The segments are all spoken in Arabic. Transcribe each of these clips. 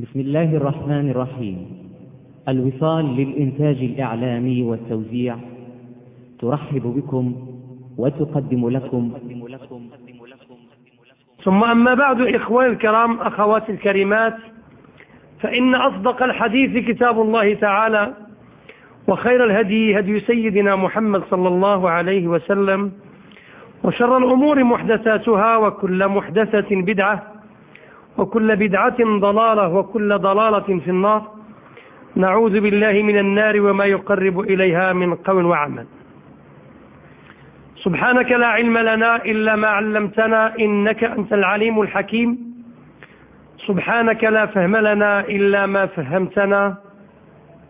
بسم الله الرحمن الرحيم. الوصال للإنتاج الإعلامي والتوزيع ترحب بكم وتقدم لكم. ثم أما بعد إخواني الكرام أخواتي الكريمات فإن أصدق الحديث كتاب الله تعالى وخير الهدي هدي سيدنا محمد صلى الله عليه وسلم وشر الأمور محدثاتها وكل محدثة بدعة وكل بدعة ضلالة وكل ضلالة في النار. نعوذ بالله من النار وما يقرب إليها من قول وعمل. سبحانك لا علم لنا إلا ما علمتنا إنك أنت العليم الحكيم. سبحانك لا فهم لنا إلا ما فهمتنا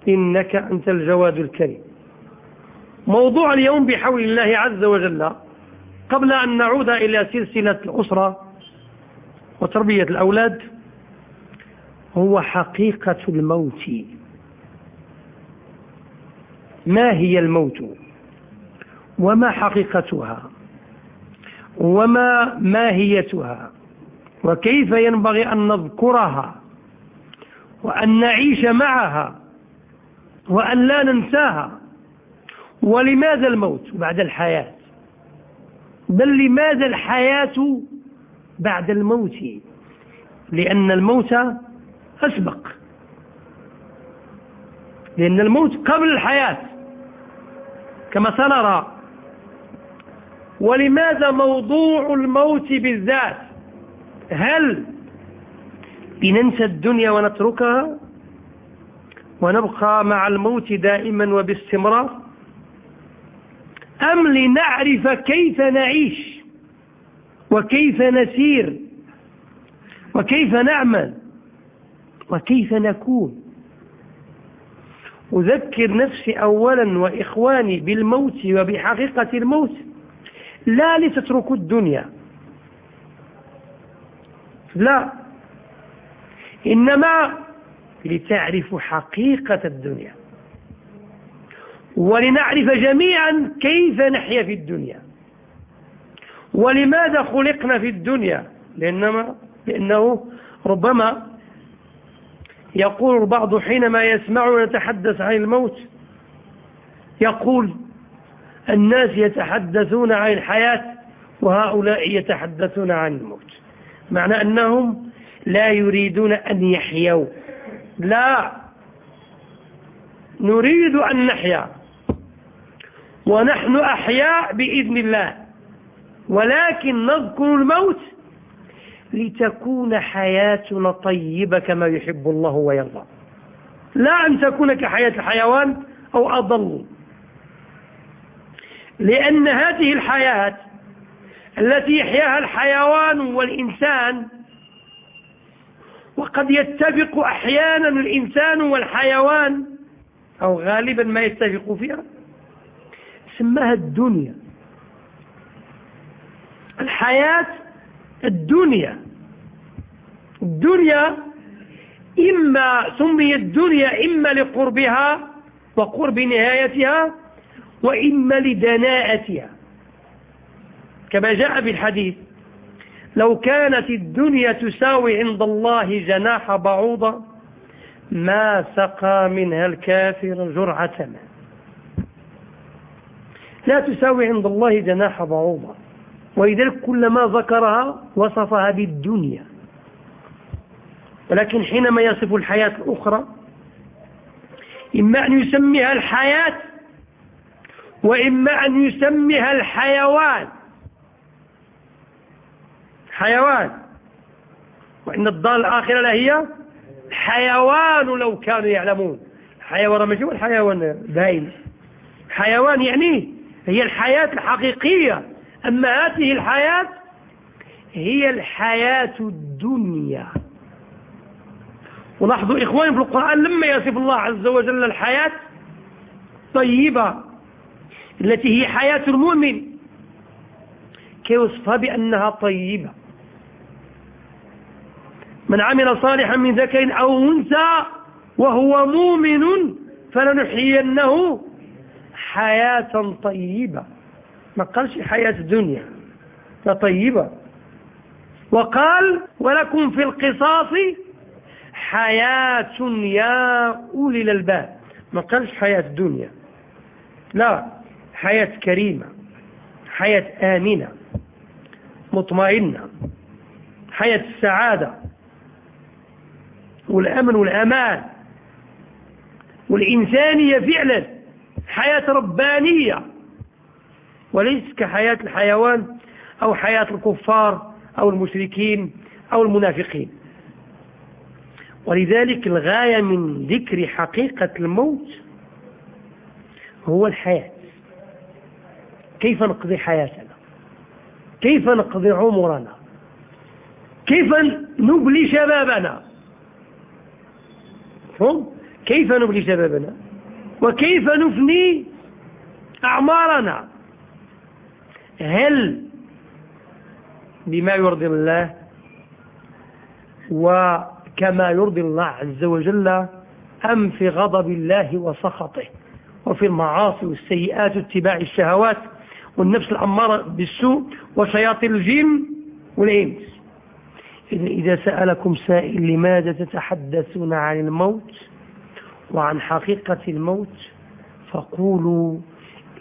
إنك أنت الجواد الكريم. موضوع اليوم بحول الله عز وجل. قبل أن نعود إلى سلسلة الأسرة وتربية الأولاد هو حقيقة الموت. ما هي الموت؟ وما حقيقتها؟ وما ماهيتها؟ وكيف ينبغي أن نذكرها؟ وأن نعيش معها؟ وأن لا ننساها؟ ولماذا الموت بعد الحياة؟ بل لماذا الحياة بعد الموت لأن الموت أسبق. لأن الموت قبل الحياة كما سنرى. ولماذا موضوع الموت بالذات؟ هل لننسى الدنيا ونتركها؟ ونبقى مع الموت دائما وباستمرار؟ أم لنعرف كيف نعيش؟ وكيف نسير؟ وكيف نعمل؟ وكيف نكون؟ أذكر نفسي أولا وإخواني بالموت وبحقيقة الموت. لا لتتركوا الدنيا. لا. إنما لتعرفوا حقيقة الدنيا. ولنعرف جميعا كيف نحيا في الدنيا. ولماذا خلقنا في الدنيا؟ لأنما لأنه ربما يقول البعض حينما يسمعنا نتحدث عن الموت يقول الناس يتحدثون عن الحياة وهؤلاء يتحدثون عن الموت. معنى أنهم لا يريدون أن يحيوا. لا. نريد أن نحيا. ونحن أحياء بإذن الله. ولكن نذكر الموت لتكون حياتنا طيبة كما يحب الله ويرضى. لا أن تكون كحياة الحيوان أو أضل. لأن هذه الحياة التي يحياها الحيوان والإنسان وقد يتفق أحيانا الإنسان والحيوان أو غالبا ما يتفق فيها سماها الدنيا. الحياة الدنيا. الدنيا إما سمي الدنيا إما لقربها وقرب نهايتها وإما لدناءتها. كما جاء في الحديث لو كانت الدنيا تساوي عند الله جناح بعوضة ما سقى منها الكافر جرعة. ماء لا تساوي عند الله جناح بعوضة. ولذلك كلما ذكرها وصفها بالدنيا. ولكن حينما يصف الحياة الأخرى إما أن يسميها الحياة وإما أن يسميها الحيوان. حيوان. وإن الدار الآخرة لهي حيوان لو كانوا يعلمون. حيوان ماشي هو الحيوان حيوان يعني هي الحياة الحقيقية. أما هذه الحياة هي الحياة الدنيا. ولاحظوا إخواني في القرآن لما يصف الله عز وجل الحياة طيبة التي هي حياة المؤمن كيوصفها بأنها طيبة. من عمل صالحا من ذكر أو أنثى وهو مؤمن فلنحيينه حياة طيبة. ما قالش حياة الدنيا طيبة. وقال ولكم في القصاص حياة يا أولي الألباب. ما قالش حياة الدنيا. لا حياة كريمة حياة آمنة مطمئنة حياة السعادة والأمن والأمان. والإنسانية فعلا حياة ربانية. وليس كحياة الحيوان أو حياة الكفار أو المشركين أو المنافقين. ولذلك الغاية من ذكر حقيقة الموت هو الحياة. كيف نقضي حياتنا؟ كيف نقضي عمرنا؟ كيف نبلي شبابنا؟ كيف نبلي شبابنا؟ وكيف نفني أعمارنا؟ هل بما يرضي الله وكما يرضي الله عز وجل أم في غضب الله وسخطه وفي المعاصي والسيئات واتباع الشهوات والنفس الأمارة بالسوء وشياطين الجن والإنس؟ إذا سألكم سائل لماذا تتحدثون عن الموت وعن حقيقة الموت فقولوا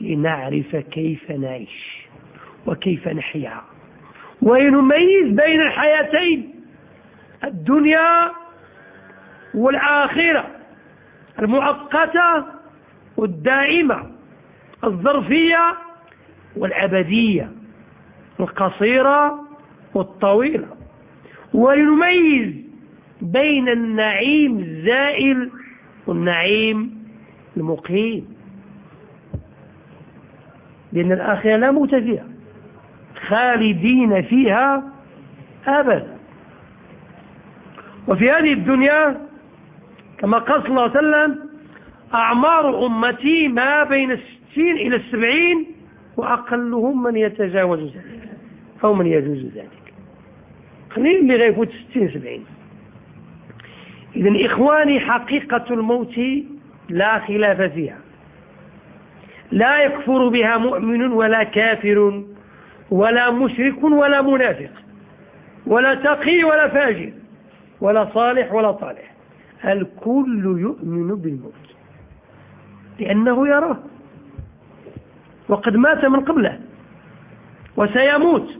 لنعرف كيف نعيش. وكيف نحيا. ونميز بين الحياتين؟ الدنيا والآخرة المؤقتة والدائمة الظرفية والأبدية القصيرة والطويلة. ونميز بين النعيم الزائل والنعيم المقيم؟ لأن الآخرة لا موت فيها. خالدين فيها أبدا وفي هذه الدنيا كما قال صلى الله عليه وسلم أعمار أمتي ما بين الستين إلى السبعين وأقلهم من يتجاوز ذلك أو من يجوز ذلك. قليل اللي غيفوت ستين سبعين. إذن إخواني حقيقة الموت لا خلاف فيها. لا يكفر بها مؤمن ولا كافر. ولا مشرك ولا منافق ولا تقي ولا فاجر ولا صالح ولا طالح. الكل يؤمن بالموت لأنه يراه. وقد مات من قبله وسيموت.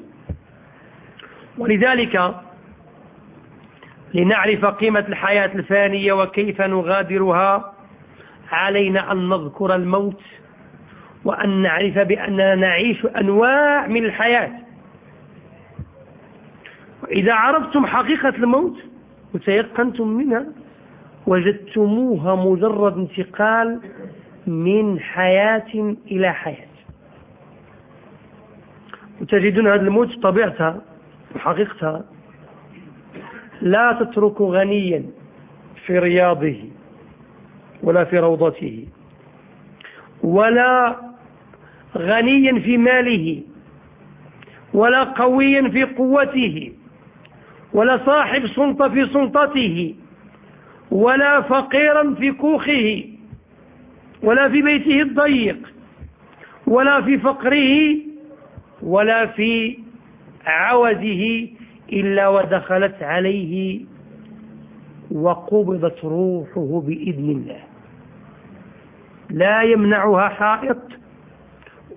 ولذلك لنعرف قيمة الحياة الفانية وكيف نغادرها علينا أن نذكر الموت وأن نعرف بأننا نعيش أنواع من الحياة. وإذا عرفتم حقيقة الموت وتيقنتم منها وجدتموها مجرد انتقال من حياة إلى حياة. وتجدون هذا الموت طبيعتها وحقيقتها لا تترك غنيا في رياضه ولا في روضته ولا غنيا في ماله ولا قويا في قوته ولا صاحب سلطة في سلطته ولا فقيرا في كوخه ولا في بيته الضيق ولا في فقره ولا في عوزه إلا ودخلت عليه وقبضت روحه بإذن الله. لا يمنعها حائط.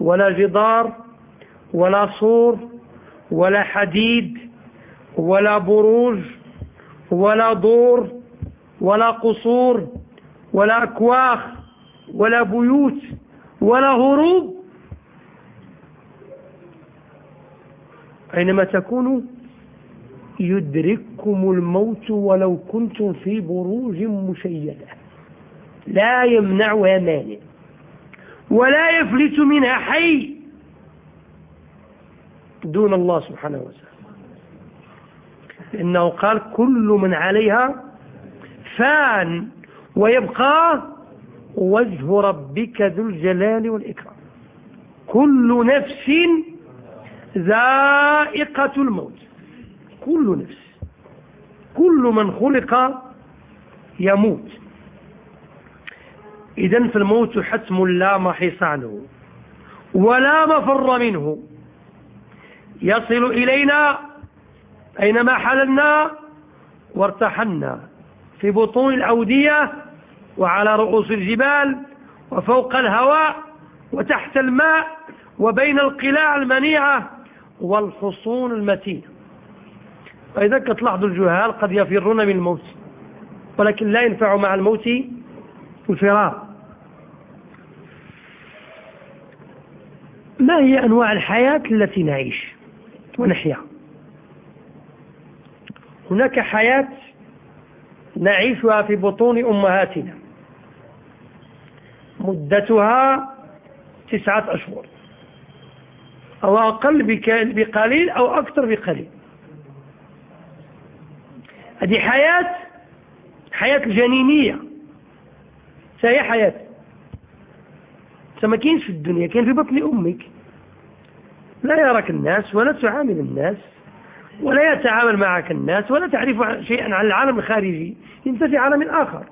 ولا جدار ولا سور ولا حديد ولا بروج ولا دور ولا قصور ولا أكواخ ولا بيوت ولا هروب. أينما تكونوا يدرككم الموت ولو كنتم في بروج مشيدة. لا يمنعها مانع. ولا يفلت منها حي دون الله سبحانه وتعالى. لأنه قال كل من عليها فان ويبقى وجه ربك ذو الجلال والإكرام. كل نفس ذائقة الموت. كل نفس. كل من خلق يموت. إذا فالموت حتم لا محيص عنه ولا مفر منه. يصل إلينا أينما حللنا وارتحلنا في بطون الأودية وعلى رؤوس الجبال وفوق الهواء وتحت الماء وبين القلاع المنيعة والحصون المتينة. فإذا كتلاحظوا الجهال قد يفرون من الموت ولكن لا ينفع مع الموت الفرار ما هي أنواع الحياة التي نعيش ونحيا؟ هناك حياة نعيشها في بطون أمهاتنا. مدتها تسعة أشهر. أو أقل بقليل أو أكثر بقليل. هذه حياة حياة الجنينية. فهي حياة ما كاينش في الدنيا كاين في بطن أمك. لا يراك الناس ولا تعامل الناس ولا يتعامل معك الناس ولا تعرف شيئا عن العالم الخارجي. أنت في عالم آخر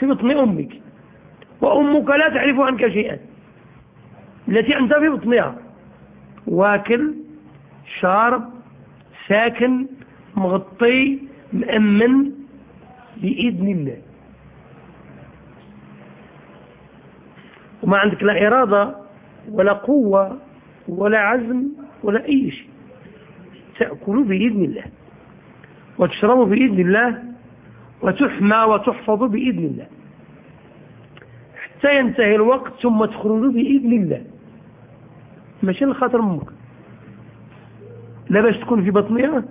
في بطن أمك. وأمك لا تعرف عنك شيئا. التي أنت في بطنها. واكل شارب ساكن مغطي مأمن بإذن الله. وما عندك لا إرادة ولا قوة ولا عزم ولا أي شيء. تأكل بإذن الله. وتشرب بإذن الله. وتحمى وتحفظ بإذن الله. حتى ينتهي الوقت ثم تخرج بإذن الله. ماشي لخاطر أمك لا باش تكون في بطنها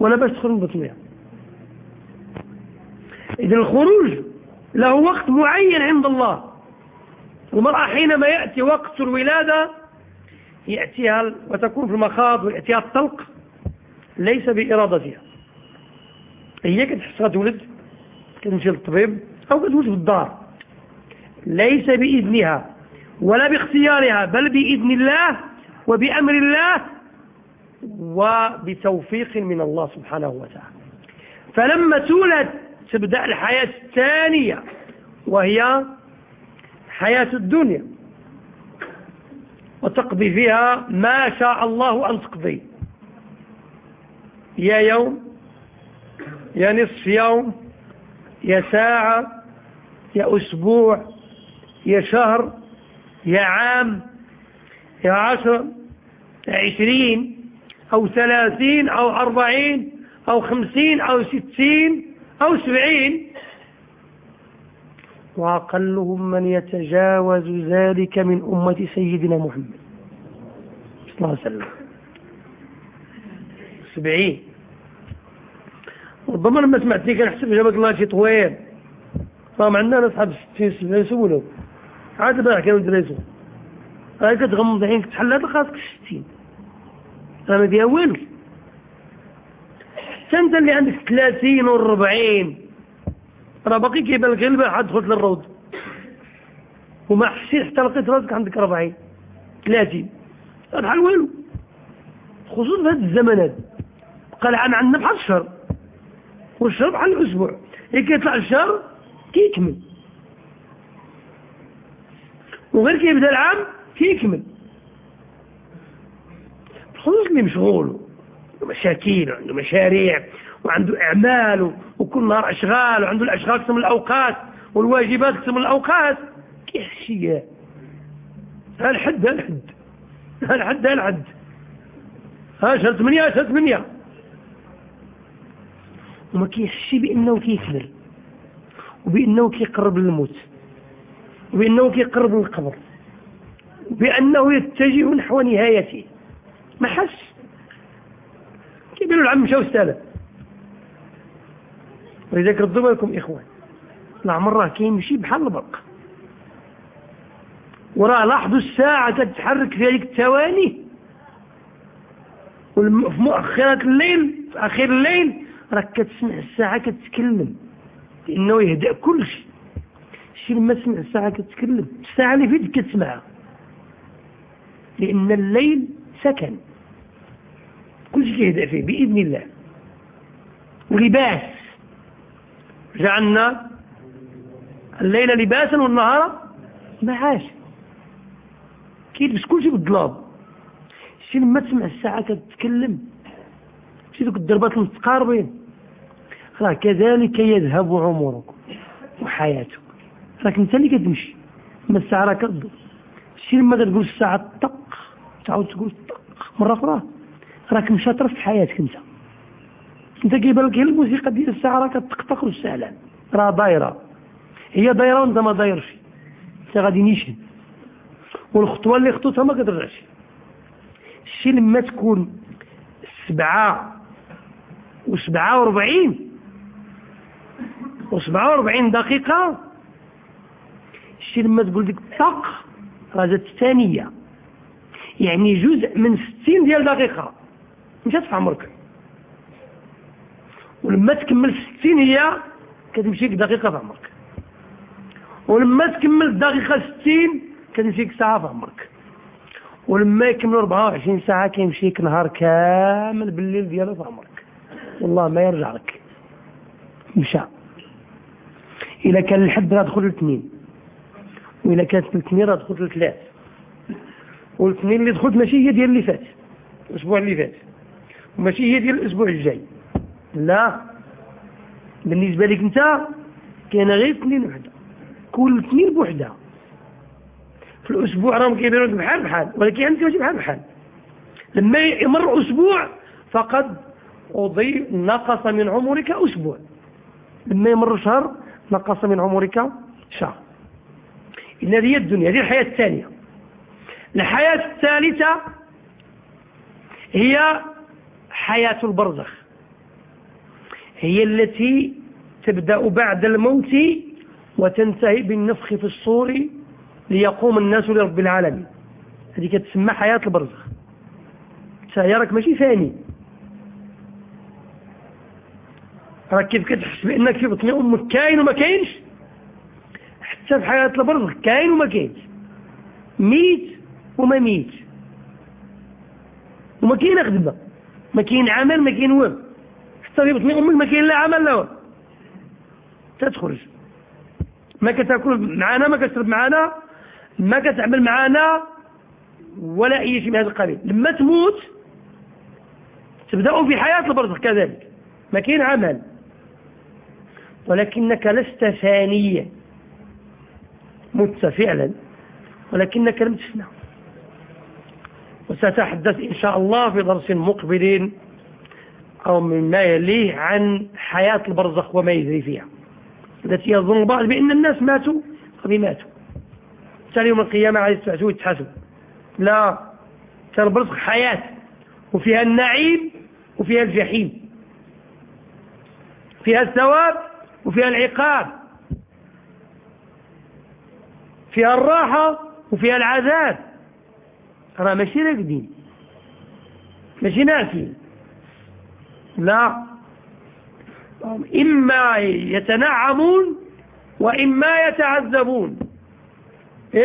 ولا باش تخرج من بطنها. إذا الخروج له وقت معين عند الله. المرأة حينما يأتي وقت الولادة يأتيها وتكون في المخاض ويأتيها الطلق ليس بإرادتها. هي كتحس غتولد كتمشي للطبيب أو كتولد في الدار. ليس بإذنها ولا باختيارها بل بإذن الله وبأمر الله وبتوفيق من الله سبحانه وتعالى. فلما تولد تبدأ الحياة الثانية وهي حياة الدنيا. وتقضي فيها ما شاء الله أن تقضي. يا يوم يا نصف يوم يا ساعة يا أسبوع يا شهر يا عام يا عشر يا عشرين أو ثلاثين أو أربعين أو خمسين أو ستين أو سبعين. وأقلهم من يتجاوز ذلك من أمة سيدنا محمد. صلى الله عليه وسلم. سبعين. ربما لما سمعتني كنحسب جابك الله شي طويل. فهم عندنا ناس حاب ستين سبعين سولو. عاد بقى كانوا دريسو هاي كتغمض عينك تحل خاصك ستين. راه ما فيها والو حتى أنت اللي عندك 30 و40 راه باقي كيبان لك البارح عاد دخلت للروض. وما حسيت حتى لقيت راسك عندك 40 30 بحال والو. خصوصا في هذا الزمن هذا بقى العام عندنا بحال الشهر. والشهر بحال الأسبوع. اللي كيطلع الشهر؟ كيكمل. وغير كيبدا العام؟ كيكمل. خصوص اللي مشغول ومشاكل وعنده مشاريع وعنده أعمال وكل نهار أشغال وعنده الأشغال قسم الأوقات والواجبات قسم الأوقات. كيحشي ها الحد ها الحد ها الحد ها ها شهر ثمانية شهر ثمانية وما كيحشي بأنه كيكبر وبأنه كيقرب للموت وبأنه كيقرب للقبر بأنه يتجه نحو نهايته. ما حس كيبينوا العم مشاو استاله ولذلك ردوا بالكم إخوان. العمر راه كيمشي بحال البرق. وراه لاحظوا الساعة كتتحرك في هذيك الثواني. وفي مؤخرات الليل في أخير الليل راك كتسمع الساعة كتتكلم لأنه يهدأ كل شيء. الشيء لما تسمع الساعة كتتكلم الساعة اللي فيك كتسمعها. لأن الليل سكن. كل شيء يهدأ فيه بإذن الله. ولباس. جعلنا الليل لباسا والنهار معاش. كيلبس كل شيء بالظلام شي لما تسمع الساعة كتتكلم شي دوك الضربات المتقاربين. راه كذلك يذهب عمرك وحياتك راك انت اللي كتمشي ما الساعة راه كتدور شي لما كتقول الساعة طق تعاود تقول طق مرة أخرى راك مشا طرف حياتك أنت. انت كيبان لك الموسيقى ديال الساعة راه كتطقطق والساعة راه دايرة. هي دايرة وانت ما دايرش. انت غادي نيشان والخطوة اللي خطوتها ما كترجعش. الشيء لما تكون سبعة وسبعة وربعين وسبعة وربعين دقيقة الشيء لما تقول لك طق راه الثانية. يعني جزء من ستين ديال دقيقة. مشات في عمرك. ولما تكمل ستين هي كتمشيك دقيقة في عمرك. ولما تكمل دقيقة ستين كتمشيك ساعة في عمرك. ولما يكملوا 24 ساعة كيمشيك نهار كامل بالليل ديالو في عمرك. والله ما يرجع لك. مشى. إذا كان الحد راه دخل الاثنين وإذا كانت الاثنين راه دخلت الثلاث والاثنين اللي دخلت ماشي هي ديال اللي فات. الأسبوع اللي فات. وماشي هي ديال الأسبوع الجاي. لا. بالنسبة لك أنت كاين غير اثنين وحدة. كل اثنين بوحدة. في الأسبوع راهم كيبينوا بحال بحال ولكن أنت ماشي بحال بحال. لما يمر أسبوع فقد أضي نقص من عمرك أسبوع. لما يمر شهر نقص من عمرك شهر. إن هذه الدنيا هذه الحياة الثانية. الحياة الثالثة هي حياة البرزخ. هي التي تبدأ بعد الموت وتنتهي بالنفخ في الصور ليقوم الناس لرب العالمين. هذه كتسمى حياة البرزخ. سيارك ماشي ثاني. راك كيف كتحس بأنك في بطن أمك؟ كاين وما كاينش؟ حتى في حياة البرزخ كاين وما كاينش. ميت وما ميت. وما كاين خدمة ما كاين عمل ما كاين وهم في بطن أمك ما لا عمل وهم تتخرج ما كتاكل معنا ما كتشرب معنا ما كتعمل معنا ولا أي شيء من هذا القبيل. لما تموت تبدأ في حياة البرزخ كذلك. ما كاين عمل. ولكنك لست ثانيا مت فعلا. ولكنك لم تفنى. وسأتحدث إن شاء الله في درس مقبل أو مما يليه عن حياة البرزخ وما يجري فيها. التي يظن البعض بأن الناس ماتوا قد ماتوا. تالي يوم القيامة عايز تبعثوا وتحاسب لا كان البرزخ حياة وفيها النعيم وفيها الجحيم. فيها الثواب وفيها العقاب. فيها الراحة وفيها العذاب. راه ماشي راقدين ماشي ناسين لا إما يتنعمون وإما يتعذبون.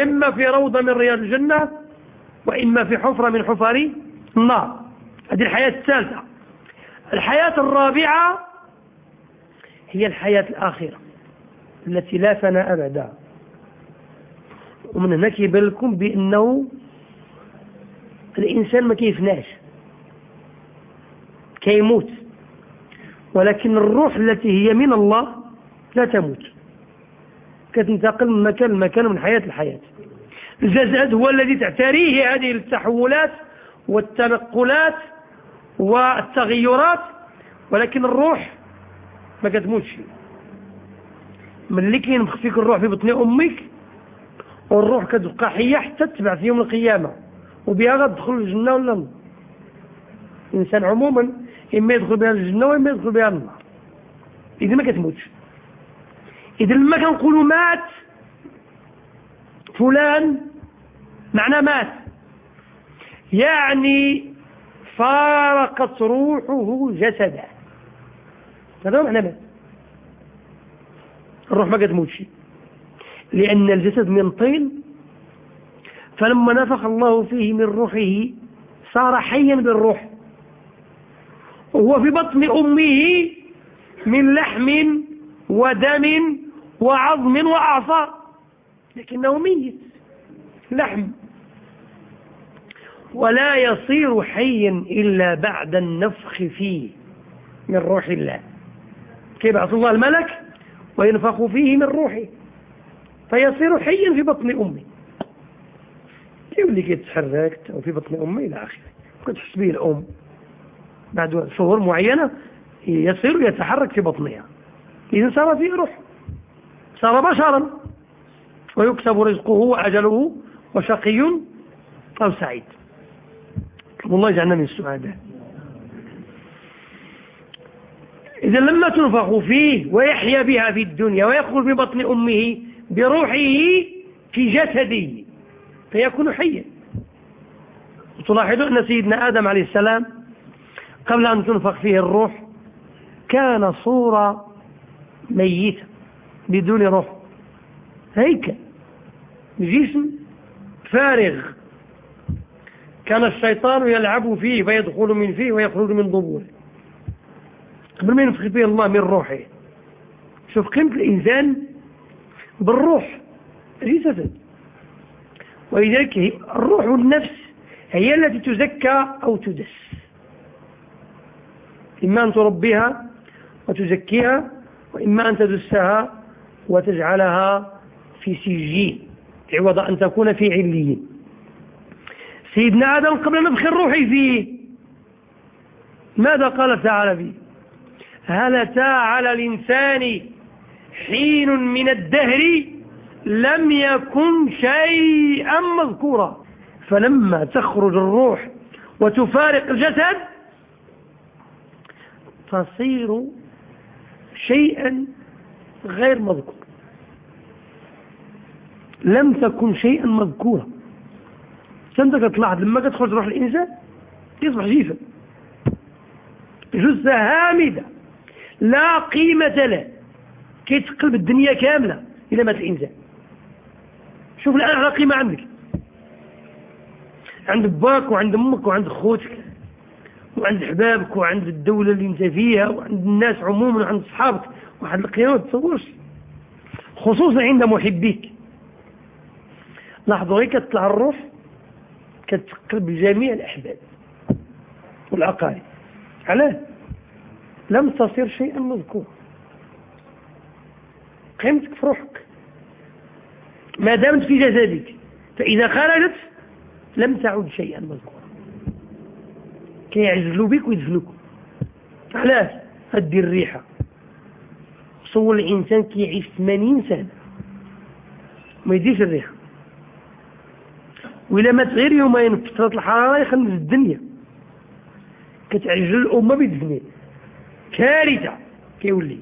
إما في روضة من رياض الجنة وإما في حفرة من حفر النار. هذه الحياة الثالثة. الحياة الرابعة هي الحياة الآخرة التي لا فناء بعدها. ومن هنا كيبان لكم بأنه الإنسان ما كيفناش. كيموت. ولكن الروح التي هي من الله لا تموت. كتنتقل من مكان لمكان من حياة لحياة. الجسد هو الذي تعتريه هذه التحولات والتنقلات والتغيرات ولكن الروح ما كتموتش. ملي كينفخ فيك الروح في بطن أمك والروح كتبقى حية حتى تبعث يوم القيامة وبها غتدخل الجنة ولا النار الإنسان عموما اما يدخل بها الجنه واما يدخل بها النار اذا ما كتموتش إذا لما كنقولوا مات فلان معنى مات يعني فارقت روحه جسده هذا معنى مات الروح ما كتموتش لأن الجسد من طين فلما نفخ الله فيه من روحه صار حيا بالروح وهو في بطن أمه من لحم ودم وعظم وأعصاب لكنه ميت. لحم. ولا يصير حيا إلا بعد النفخ فيه من روح الله. كيبعث الله الملك؟ وينفخ فيه من روحه. فيصير حيا في بطن أمه. يولي كيتحرك في بطن أمه إلى آخره؟ كتحس به الأم. بعد شهور معينة يصير يتحرك في بطنها. إذا صار فيه روح. صار بشرا. ويكتب رزقه وأجله وشقي أو سعيد. والله يجعلنا من السعداء. إذا لما تنفخ فيه ويحيا بها في الدنيا ويخرج من بطن أمه بروحه في جسده. فيكون حيا. تلاحظون أن سيدنا آدم عليه السلام قبل أن تنفخ فيه الروح كان صورة ميتة بدون روح. هيكل جسم فارغ. كان الشيطان يلعب فيه فيدخل من فيه ويخرج من ضبوره قبل ما ينفخ فيه الله من روحه. شوف قيمة الإنسان بالروح. جسدا ولذلك الروح والنفس هي التي تزكى أو تدس. إما أن تربيها وتزكيها وإما أن تدسها وتجعلها في سجين عوض أن تكون في عليين سيدنا آدم قبل نفخ الروح فيه. ماذا قال تعالى فيه؟ هل أتى على الإنسان حين من الدهر لم يكن شيئا مذكورا فلما تخرج الروح وتفارق الجسد تصير شيئا غير مذكور. لم تكن شيئا مذكورا سندك تلاحظ. لما تدخل روح الإنسان يصبح جيفة. جثة هامدة. لا قيمة له. كيتقلب الدنيا كاملة إلى مات الإنسان شوف الآن على قيمة عندك. عند باك وعند أمك وعند خوتك وعند حبابك وعند الدولة اللي انت فيها وعند الناس عموما وعند أصحابك. وعند القيامة تصورش. خصوصا عند محبيك. لاحظوا هيك تطلع الروح كتقلب جميع الأحباب والأقارب علاه. لم تصير شيئا مذكورا. قيمتك في روحك. ما دامت في جسدك. فإذا خرجت لم تعد شيئا مذكورا. كيعزلوا بك ويدفنوك علاش؟ هدي الريحة. صور الإنسان كيعيش 80 سنة. ما يديش الريحة. وإلا مات غير يومين في فترة الحرارة يخلص الدنيا. كتعجل الأمة بدفنه كارثة كيولي.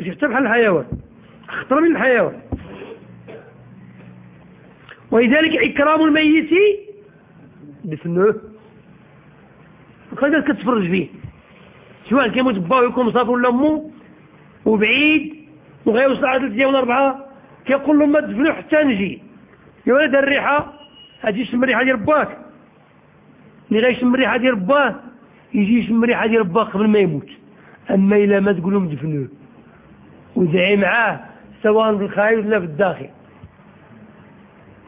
شفت بحال الحيوان. أخطر من الحيوان. ولذلك إكرام الميت دفنه. وخليك كتفرج فيه سواء كيموت باه ويكون مسافر ولا امو وبعيد وغيوصل على ثلاث أيام ولا اربعه كيقول لهم ما تدفنوه حتى نجي. يا ولد الريحة هادي يشم الريحة ديال باك. اللي غيشم الريحة ديال باه يجي يشم الريحة ديال باه قبل ما يموت. أما إلا ما تقول لهم دفنوه. ودعي معاه سواء في الخارج ولا في الداخل.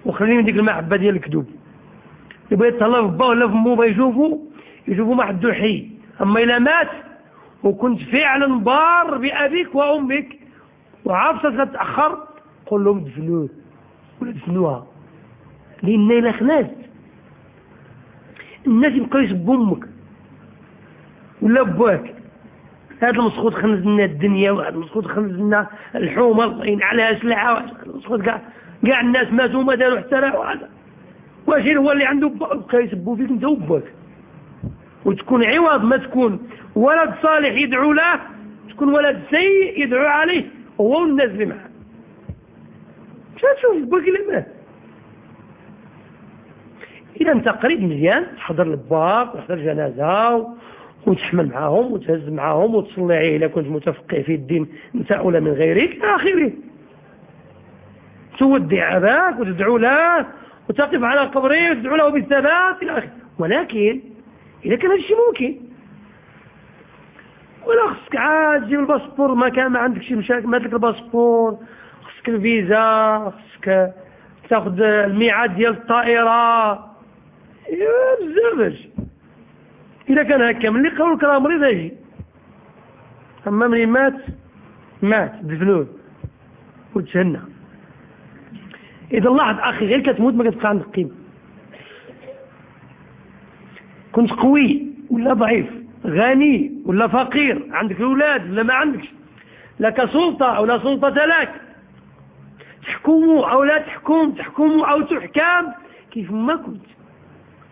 وخليني من ديك المحبة ديال الكذوب. يبغى يتهلا في باه ولا في مو يشوفوا يشوفوا ما حدو حي أما إلا مات وكنت فعلا بار بأبيك وأمك وعرفتك تتاخر قول لهم دفنوه ولا دفنوها لأن إلا خلات الناس يبقاو يسبوا أمك. ولا باك هذا المسخوط خنز لنا الدنيا وهذا المسخوط خنز لنا الحومة الله ينعلها سلعه وهذا المسخوط كاع كاع الناس ماتوا ما داروا حتى لا وهذا. واش هو اللي عنده بقى يسبوا فيك انت وباك وتكون عوض ما تكون. ولد صالح يدعو له تكون ولد سيء يدعو عليه هو والناس اللي معاه. مش تشوف؟ باك اللي مات إذا انت قريب مزيان. تحضر لباك وتحضر جنازه وتحمل معاهم وتهز معاهم وتصلي عليه إذا كنت متفقه في الدين انت اولى من غيرك إلى آخره. تودع اباك وتدعو له وتقف على قبره وتدعو له بالثبات إلى آخره. ولكن إذا كان هذا الشيء ممكن. ولا خصك عاد تجيب ال passeport ما كان ما عندكش مشاكل مات لك ال passeport خصك الفيزا خصك تاخذ الميعاد ديال الطائرة. يا بزاف إذا كان هكا ملي قالوا لك راه مريض أجي أما من مات مات دفنوه وتهنى إذا لاحظ أخي غير كتموت ما كتبقى عندك قيمة. كنت قوي ولا ضعيف غني ولا فقير عندك أولاد ولا ما عندكش لك سلطة أو لا سلطة لك. تحكم أو لا تحكم تحكم أو تحكم. كيف ما كنت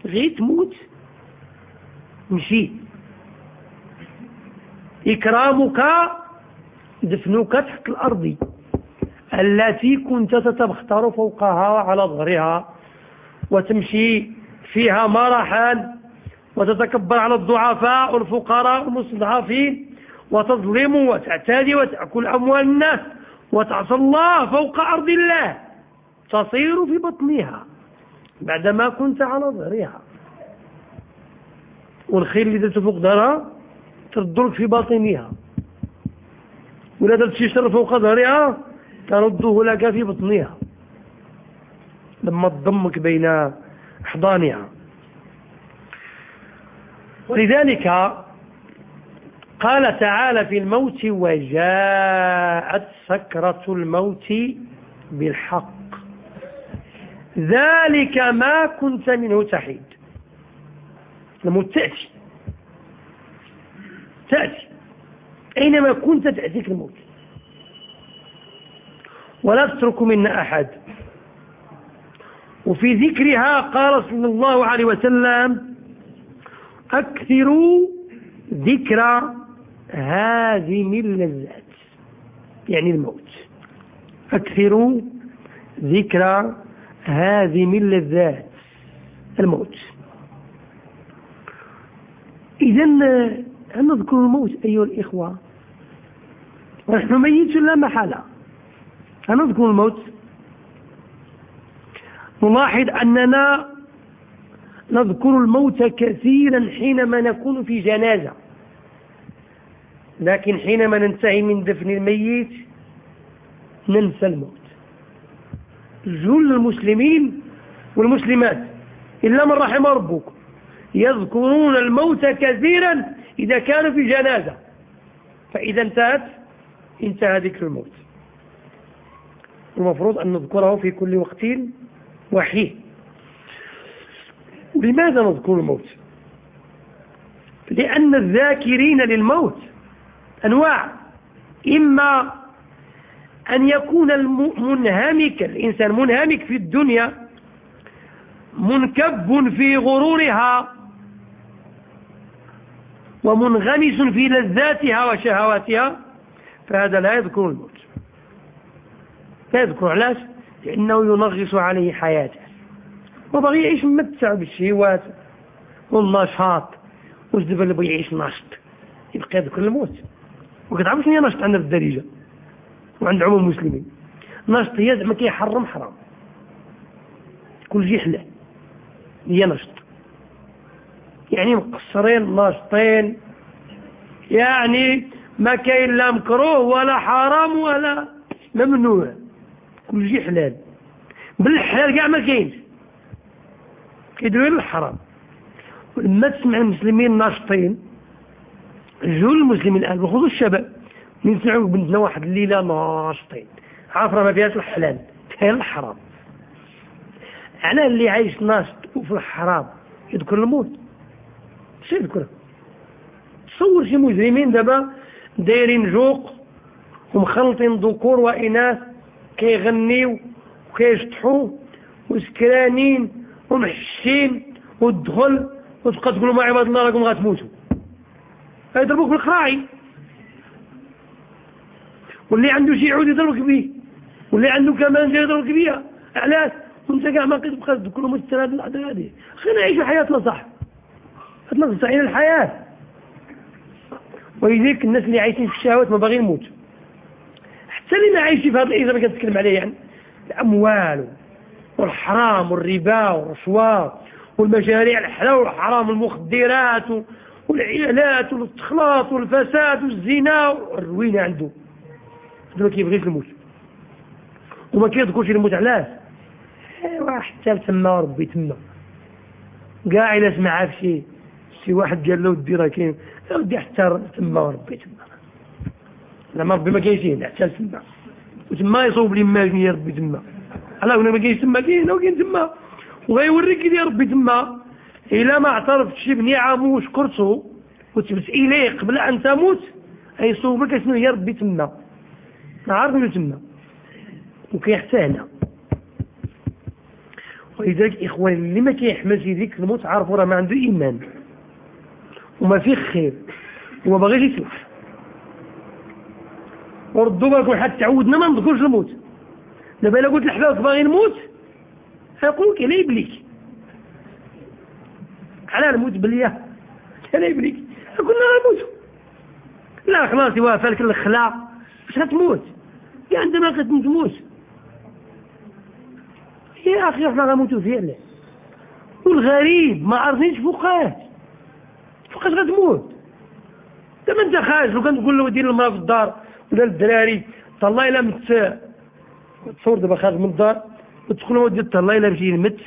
غير تموت مشي إكرامك دفنك تحت الأرض التي كنت تتبختر فوقها على ظهرها وتمشي فيها مرحا. وتتكبر على الضعفاء والفقراء والمستضعفين وتظلم وتعتدي وتأكل أموال الناس وتعصى الله فوق أرض الله. تصير في بطنها بعدما كنت على ظهرها. والخير اللي درت فوق ظهرها تردلك في باطنها. ولا درت شي شر فوق ظهرها ترده لك في بطنها. لما تضمك بين أحضانها. ولذلك قال تعالى في الموت وجاءت سكرة الموت بالحق. ذلك ما كنت منه تحيد. الموت تأتي تأتي. أينما كنت تأتيك الموت. ولا تترك منا أحد. وفي ذكرها قال صلى الله عليه وسلم أكثروا ذكر هازم اللذات يعني الموت. أكثروا ذكر هازم اللذات الموت. إذا هل نذكر الموت أيها الإخوة. ونحن ميت لا محالة. هل نذكر الموت. نلاحظ أننا نذكر الموت كثيرا حينما نكون في جنازة. لكن حينما ننتهي من دفن الميت ننسى الموت. جل المسلمين والمسلمات إلا من رحم ربك يذكرون الموت كثيرا إذا كانوا في جنازة. فإذا انتهت انتهى ذكر الموت. المفروض أن نذكره في كل وقت وحيد لماذا نذكر الموت؟ لأن الذاكرين للموت أنواع. إما أن يكون المنهمك الإنسان منهمك في الدنيا منكب في غرورها ومنغمس في لذاتها وشهواتها فهذا لا يذكر الموت. لا يذكر علاش؟ لأنه ينغص عليه حياته. وبغي يعيش ممتع بالشهوات والنشاط واش دابا اللي بغي يعيش ناشط؟ يبقى يذكر الموت. وكتعرف شنو هي ناشط عندنا في الدارجة. وعند عموم المسلمين. ناشط هي زعما كيحرم حرام. كل شيء حلال هي نشط يعني مقصرين ناشطين. يعني ما كاين لا مكروه ولا حرام ولا ممنوع. كل شيء حلال بالحلال كاع ما كاينش. كيديروا الحرام. ولما تسمع المسلمين ناشطين جول المسلمين الآن بخصوص الشباب. من سمعوا بنتنا واحد الليلة ناشطين. عافره ما فيهاش الحلال فيها الحرام. على اللي عايش ناشط وفي الحرام يذكر الموت. شو يذكره تصور شي مجرمين دابا دايرين جوق ومخلطين ذكور وإناث كيغنيو وكيشطحوا وسكرانين ومحشين والدخل وتبقى تقولوا ما عباد الله راكم غتموتوا يضربوك بالقراعي واللي عنده شي عود يضربك به. واللي عنده كمان يضربك بها علاش؟ وانت كاع ما كتبقى تذكروا مستر هذه اللحظة هذه. خلينا نعيشوا حياتنا صح حياتنا صحيح الحياة. ولذلك الناس اللي عايشين في الشهوات ما باغيين يموتوا. حتى اللي ما عايشين في هذا الأيام اللي كتكلم عليه يعني الأموال والحرام والربا والرشوة والمشاريع الحلال والحرام والمخدرات والعيالات والاستخلاط والفساد والزنا والروينة عنده. ما كيبغيش الموت وما كيذكرش الموت علاش أيوا حتى تما ربي تما. كاع إلا سمع في شي شي واحد قال له ودي راه كاين ودي حتى تما وربي تما. زعما ربي ما كاينش حتى تما. وتما يصوب لي ما ربي تما. على هنا ما كاينش تما كاين وكاين تما وغيوريك يا ربي تما الا ما اعترفتش بنعمه وشكرته وتبت اليه قبل أن تموت. يصوب لك شنو هي ربي تما عارف شنو تما وكيحتاجنا ولذلك إخواني اللي ما كيحملش ذيك الموت عارفوا راه ما عنده إيمان. وما فيه خير. وما باغيش يصلح وردوا بالكم حتى تعودنا ما نذكرش الموت. دابا الا قلت لحبابك باغي نموت فيقول لك أنا يبليك. على الموت بليا أنا يبليك. قلنا نموت لا خلاص يوافى لك الخلا. باش غتموت؟ كاع عندما غتموت يا أخي إحنا غنموتوا فعلا والغريب ما عارفينش فوقاش فوقاش غتموت. دابا انت خارج لو كان تقول له دير المراه في الدار ولا الدراري طلع الا مت تصور دابا خارج من الدار وتقول له دير طلع إلا مشي نمت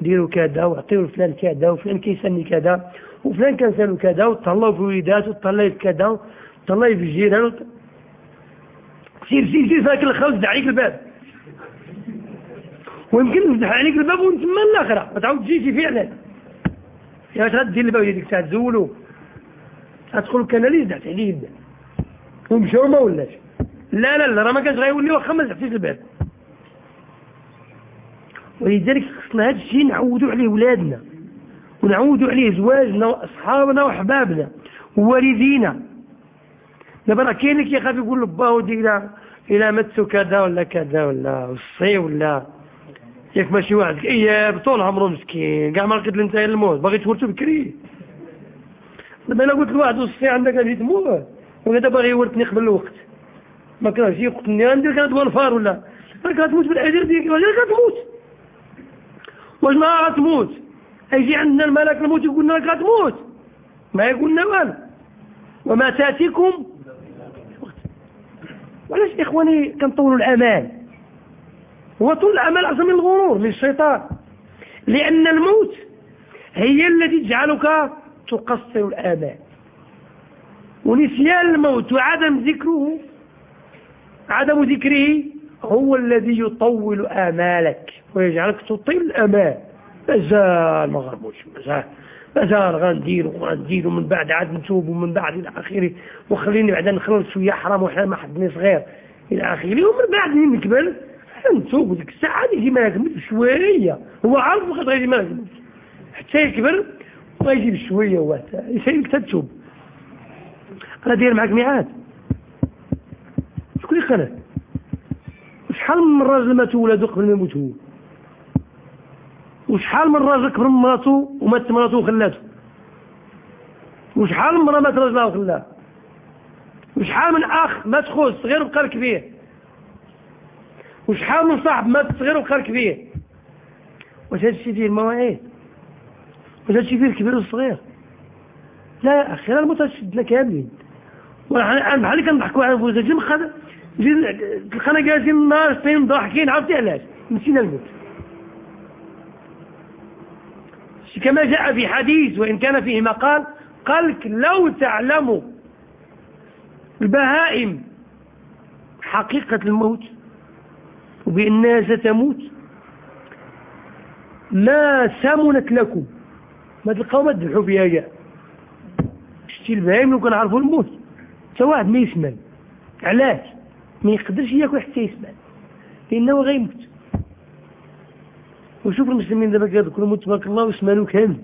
ديروا كذا وعطيو لفلان كذا وفلان كيسالني كذا وفلان كنسالو كذا وتهلاو في الوليدات وتهلاي في كذا وتهلاي في الجيران سير سير سير ساكن الخوز دعيك الباب. ويمكن نفتح عليك الباب ونتما الآخرة ما تعاود تجي فعلا. يا واش غدير الباب ديالك ساعه تزولو. تدخل الكناليس دعت عليه. ومشاو ما ولاش. لا لا لا راه ما كانش غيولي واخا ما زعفتيش الباب. ولذلك خصنا هذا الشيء نعودوا عليه ولادنا ونعودوا عليه زواجنا وأصحابنا وحبابنا ووالدينا. دابا راه كاين اللي كيخاف يقول لباه ودي إلى متو كذا ولا كذا ولا وصي ولا. ياك ماشي واحد اياب طول عمره مسكين كاع ما لقيت انت الموت باغي تورثو بكري. دابا أنا قلت لواحد وصفي عندك غادي تموت. وهذا باغي يورثني قبل الوقت. ما كرهش يقتلني غندير كانت الفار ولا؟ راك غتموت بالأجر ديالك واش غتموت واش ما غتموت يجي عندنا الملك الموت يقول لنا راك غتموت ما يقول لنا والو. وما تأتيكم. وعلاش إخواني كنطولوا الأمال؟ هو طول الأمل أصلا من الغرور من الشيطان لأن الموت هي التي تجعلك تقصر الآمال. ونسيان الموت وعدم ذكره عدم ذكره هو الذي يطول آمالك ويجعلك تطيل الأمال. مازال ما مازال مازال غندير وغندير ومن بعد عاد نتوب ومن بعد إلى آخره. وخليني بعدا نخلص شوية حرام وحنا ما حدني صغير إلى آخره. ومن بعد نكبر نتوب ديك الساعة يجي ما يكمل شوية. هو عارف وقت غيجي ما يكمل حتى يكبر ويجي بشوية هو يسيبك تتوب. أنا داير معك ميعاد. شكون يقنع وشحال من راجل ماتوا ولادو قبل ما يموت هو وشحال من راجل كبر من مراتو ومات مراتو وخلاتو؟ وشحال من مرة مات راجلها وخلاها وشحال من أخ مات خوه صغير وبقى الكبير وشحال من صاحب مات صغير وبقى كبير واش الشيء فيه المواعيد؟ واش الشيء فيه الكبير والصغير؟ لا يا أخي أنا الموت شدنا كاملين. بحال اللي كنضحكوا على فوزاجي مخا تلقانا جالسين النهار سنين ضاحكين عرفتي علاش؟ نسينا الموت كما جاء في حديث وإن كان فيه مقال قال لو تعلموا البهائم حقيقة الموت وبأنها ستموت ما سمنت لكم؟ ما تلقاو ما تذبحوا فيها جاء شتي البهايم لو كنعرفوا الموت حتى واحد ما يسمن علاش؟ ما يقدرش ياكل حتى يسمن لأنه غيموت. وشوف المسلمين دابا كيذكروا الموت تبارك الله ويسمنوا كامل.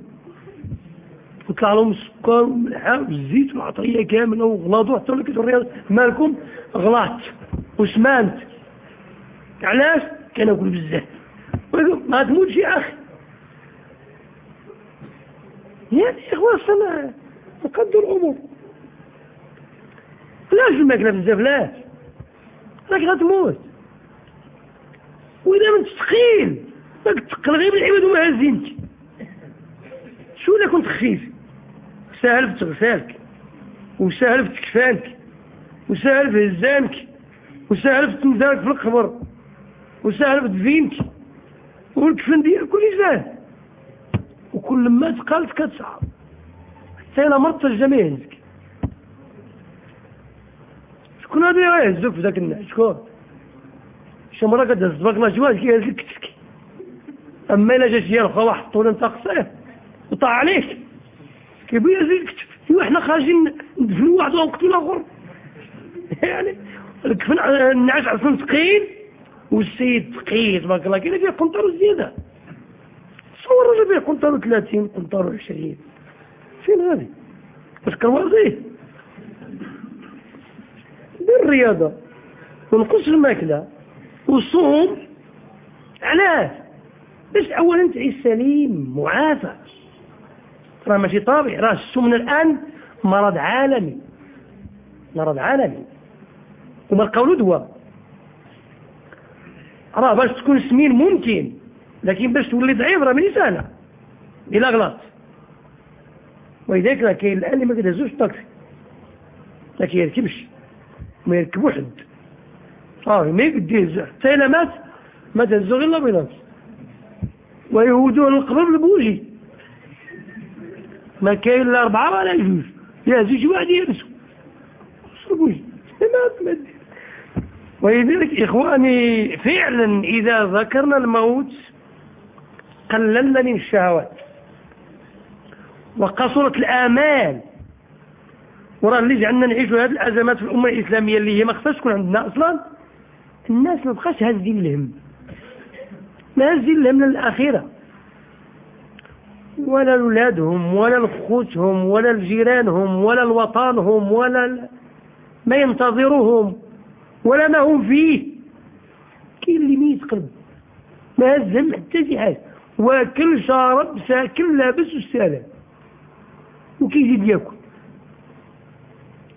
وطلع لهم السكر والملحة والزيت والعطريه كاملة وغلاطوا حتى ولا كيتوريها مالكم غلاط وسمانت علاش؟ كناكل بزاف. ما تموتش يا أخي يعني يا اخوان السماء نقدر الأمور لاش الماكلة بزاف؟ لاش راك غتموت واذا من تثقيل راك تثقل غير بالعباد وما هزينك شو الا كنت خفيف؟ سهل في تغسالك وسهل في تكفانك. وسهل في هزانك. وسهل في تنزالك في القبر. وسهل بدفينك والكفن ديالك كل سهل وكل ما تقالت كتصعب حتى إلا مرضت الجميع عندك شكون هذا يهزك في ذاك الناس شكون؟ شي مرة كتهز باك جواد كيهز لك. كتفك أما إلا جات شي واحد طول انت قصير وطاع عليك. كيبغي يهز لك كتف إيوا حنا خارجين ندفنوا واحد ونقتلوا الآخر. يعني الكفن النعاس عصن ثقيل. والسيد ثقيل تبارك الله كاين فيه قنطار زيادة. تصور راجل فيه قنطار 30 قنطار 20 فين هذه؟ باش كروازيه الرياضة ونقص الماكلة وصوم علاش؟ باش اولا تعيش سليم معافى. راه ماشي طبيعي راه السمن الآن مرض عالمي. مرض عالمي. وما القول دواء راه باش تكون سمين ممكن لكن باش تولي ضعيف راه ماني سهله بلا غلط. ولذلك راه كاين الآن اللي ما كيدهزوش الطاكسي ما كيركبش. ما واحد آه ما يقديش حتى الا مات ما تهزو غير الابيض ويهودوه القبر بالبوجي ما كاين لا أربعة ولا جوج. يهزو واحد يهزو البوجي ما ولذلك إخواني فعلا إذا ذكرنا الموت قللنا من الشهوات. وقصرت الآمال. وراه اللي جعلنا نعيشوا هذه الأزمات في الأمة الإسلامية اللي هي ما خصهاش تكون عندنا أصلا. الناس ما بقاش هازين الهم ما هازين الهم للآخرة ولا لولادهم ولا لخوتهم ولا لجيرانهم ولا لوطنهم ولا ما ينتظرهم ولا ما هم فيه. كاين اللي ميت قلب ما هزم حتى شي حاجة. واكل شارب ساكن لابس والسلام وكيزيد ياكل.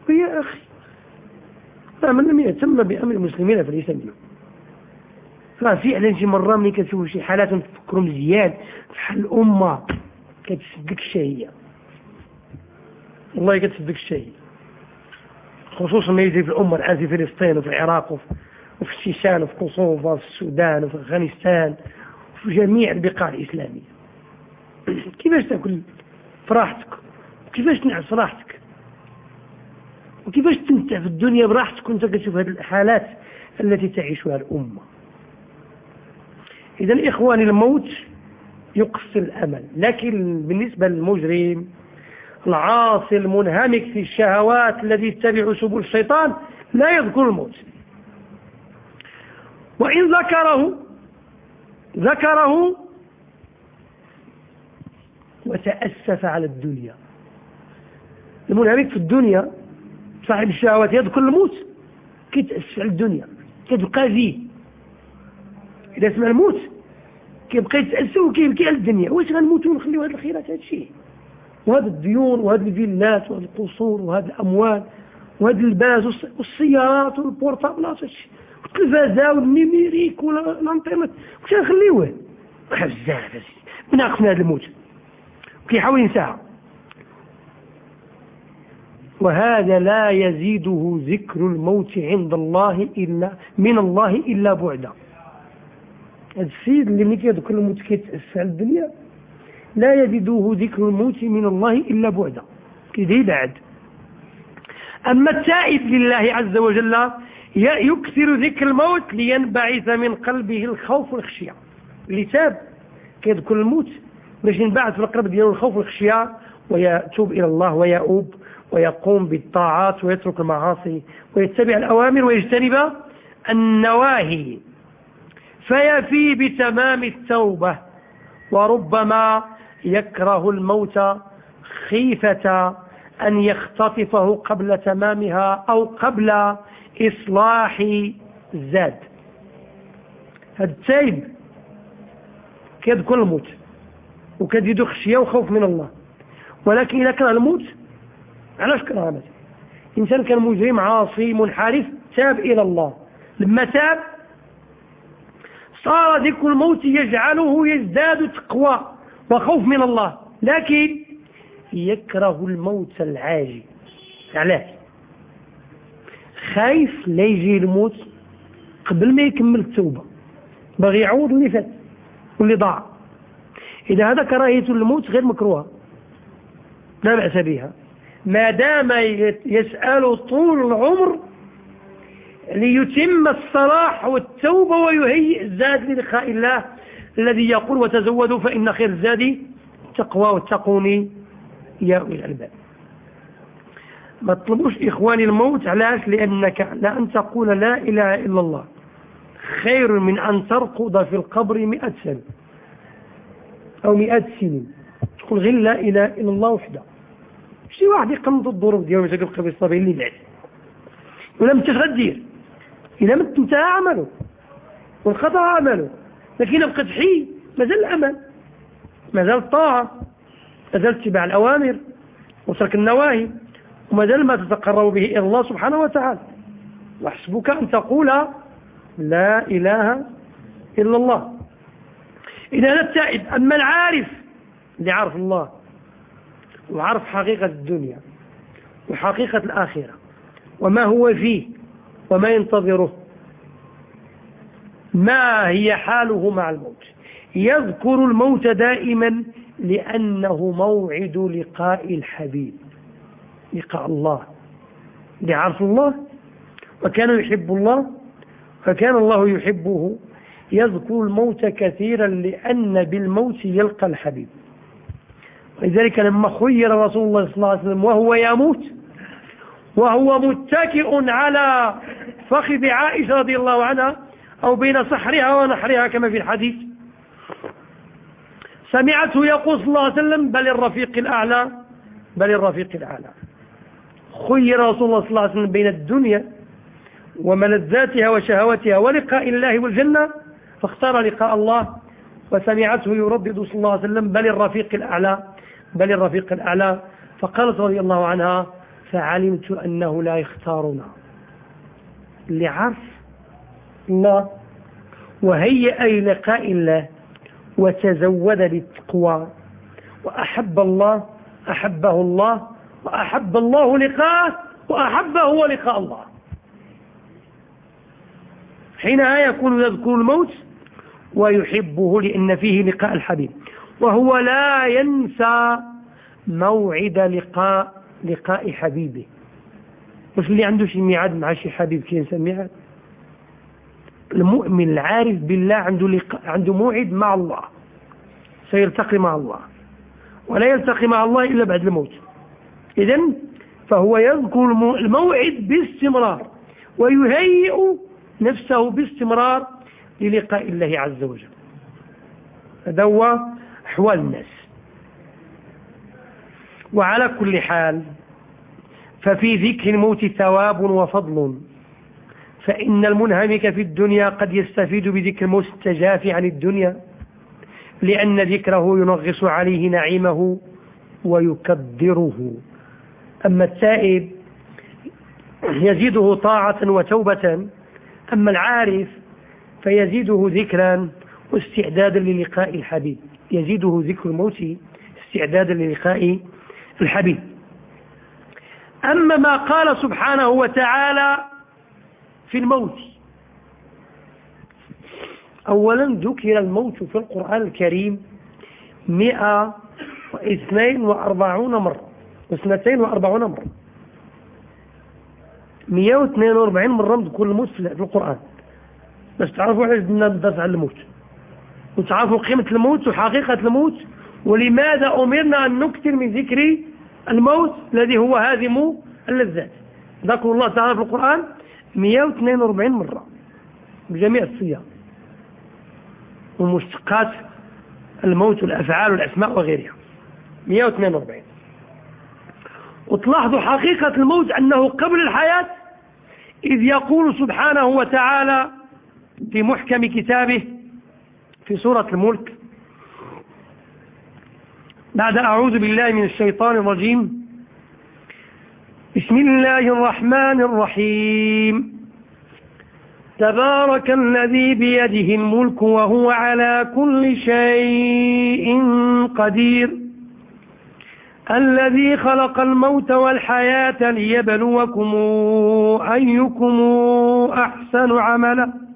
ويا أخي. من لم يهتم بأمر المسلمين فليس منهم فعلا شي مرة ملي كتشوف شي حالات نفكروا مزيان بحال الأمة كتسدك الشهيه والله كتسدك الشهيه خصوصا ما يجري في الأمة الآن في فلسطين وفي العراق وفي الشيشان وفي كوسوفا وفي السودان وفي أفغانستان وفي جميع البقاع الإسلامية. كيفاش تأكل براحتك وكيفاش تنعس راحتك وكيفاش تمتع في الدنيا براحتك وانت كتشوف هذه الحالات التي تعيشها الأمة؟ إذا إخواني الموت يقصر الأمل. لكن بالنسبة للمجرم العاصي المنهمك في الشهوات الذي يتبع سبل الشيطان لا يذكر الموت. وإن ذكره ذكره وتأسف على الدنيا. المنهمك في الدنيا صاحب الشهوات يذكر الموت. كيتأسف على الدنيا. كتبقى فيه إذا سمع الموت كيبقى يتأسف وكيبكي على الدنيا. واش غنموتوا ونخليو هذه الخيرات؟ هذا الشيء. وهذه الديون وهذه الفيلات وهذه القصور وهذه الأموال وهذه الباز والسيارات والبورتابلات والتلفازة وال numérique والانترنت واش نخليوه بزاف بناقص من هذا الموت. وكيحاول ينساها. وهذا لا يزيده ذكر الموت عند الله إلا من الله إلا بعدا. السيد اللي ملي كيذكر الموت كيتأسى على الدنيا لا يزيده ذكر الموت من الله إلا بعدا. كذا يبعد أما التائب لله عز وجل يكثر ذكر الموت لينبعث من قلبه الخوف والخشية. اللي تاب كيذكر الموت باش ينبعث في القلب ديالو الخوف والخشية ويتوب إلى الله ويؤوب. ويقوم بالطاعات ويترك المعاصي ويتبع الأوامر ويجتنب النواهي. فيفي بتمام التوبة وربما يكره الموت خيفة أن يختطفه قبل تمامها أو قبل إصلاح الزاد هذا التايب كيذكر الموت وكيزيدو خشية وخوف من الله. ولكن إذا كره الموت علاش كره مثلا إنسان كان مجرم عاصي منحرف تاب إلى الله. لما تاب صار ذكر الموت يجعله يزداد تقوى وخوف من الله. لكن يكره الموت العاجل. علاش؟ خايف لا يجي الموت قبل ما يكمل التوبة. باغي يعوض اللي فات واللي ضاع. إذا هذا كراهية الموت غير مكروهة لا بأس بها. ما دام يسأل طول العمر ليتم الصلاح والتوبة ويهيئ الزاد للقاء الله الذي يقول وتزودوا فإن خير الزاد التقوى واتقوني يا أولي الألباب. ما تطلبوش إخواني الموت علاش؟ لأنك لأن تقول لا إله إلا الله. خير من أن ترقد في القبر مئة سنة أو مئة سنين. تقول غير لا إله إلا الله وحده. شي واحد يقنط الظروف ديالو باش يلقى في الصبي اللي بعد. ولا ما غدير إذا مت انتهى عمله. وانقطع عمله. لكن بقى حي مازال العمل. مازال الطاعة. مازال اتباع الأوامر. وترك النواهي. ومازال ما تتقرب به إلى الله سبحانه وتعالى. وحسبك أن تقول لا إله إلا الله. إذا هذا التائب. أما العارف اللي عرف الله وعرف حقيقة الدنيا وحقيقة الآخرة وما هو فيه وما ينتظره. ما هي حاله مع الموت؟ يذكر الموت دائما لأنه موعد لقاء الحبيب لقاء الله لعرف الله. وكان يحب الله فكان الله يحبه. يذكر الموت كثيرا لأن بالموت يلقى الحبيب. ولذلك لما خير رسول الله صلى الله عليه وسلم وهو يموت وهو متكئ على فخذ عائشة رضي الله عنها أو بين صحرها ونحرها كما في الحديث. سمعته يقول صلى الله عليه وسلم بل الرفيق الأعلى بل الرفيق الأعلى. خير رسول الله صلى الله عليه وسلم بين الدنيا وملذاتها وشهواتها ولقاء الله والجنة فاختار لقاء الله وسمعته يردد صلى الله عليه وسلم بل الرفيق الأعلى. بل الرفيق الأعلى. فقالت رضي الله عنها فعلمت أنه لا يختارنا. لعرف الله وهيئ لقاء الله وتزود للتقوى. وأحب الله أحبه الله وأحب الله لقاءه وأحبه هو لقاء الله. حينها يكون يذكر الموت ويحبه لأن فيه لقاء الحبيب. وهو لا ينسى موعد لقاء لقاء حبيبه. مش اللي عنده شي ميعاد مع شي حبيب كينسى ميعاد؟ المؤمن العارف بالله عنده لقاء عنده موعد مع الله. سيلتقي مع الله. ولا يلتقي مع الله إلا بعد الموت. إذا فهو يذكر الموعد باستمرار. ويهيئ نفسه باستمرار للقاء الله عز وجل. هذا هو أحوال الناس وعلى كل حال ففي ذكر الموت ثواب وفضل فإن المنهمك في الدنيا قد يستفيد بذكر الموت التجافي عن الدنيا لأن ذكره ينغص عليه نعيمه ويكدره. أما التائب يزيده طاعة وتوبة أما العارف فيزيده ذكرا واستعدادا للقاء الحبيب يزيده ذكر الموت استعدادا للقاء الحبيب. أما ما قال سبحانه وتعالى في الموت أولا ذكر الموت في القرآن الكريم مئة واثنين وأربعون مرة واثنتين وأربعون مرة. مئة واثنين وأربعين مرة ذكر الموت في القرآن. بس تعرفوا علاش ندرس على الموت. وتعرفوا قيمة الموت وحقيقة الموت ولماذا أمرنا أن نكثر من ذكر الموت الذي هو هادم اللذات؟ ذكر الله تعالى في القرآن 142 مرة بجميع الصيغ ومشتقات الموت والأفعال والأسماء وغيرها. 142 وتلاحظوا حقيقة الموت أنه قبل الحياة إذ يقول سبحانه وتعالى في محكم كتابه في سورة الملك. بعد أعوذ بالله من الشيطان الرجيم. بسم الله الرحمن الرحيم. تبارك الذي بيده الملك وهو على كل شيء قدير. الذي خلق الموت والحياة ليبلوكم أيكم أحسن عملا.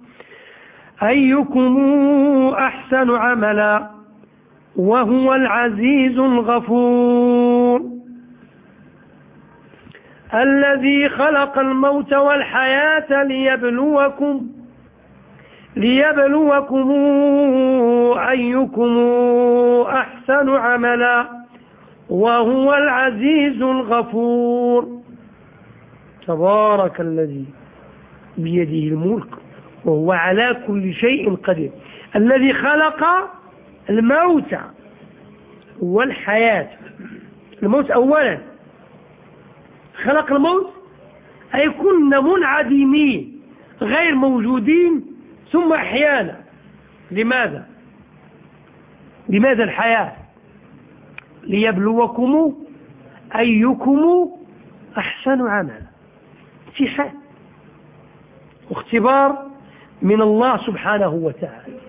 أيكم أحسن عملا وهو العزيز الغفور. الذي خلق الموت والحياة ليبلوكم ليبلوكم أيكم أحسن عملا وهو العزيز الغفور. تبارك الذي بيده الملك. وهو على كل شيء قدير. الذي خلق الموت والحياة. الموت أولا. خلق الموت أي كنا منعدمين غير موجودين ثم أحيانا. لماذا؟ لماذا الحياة؟ ليبلوكم أيكم أحسن عملا. امتحان واختبار من الله سبحانه وتعالى.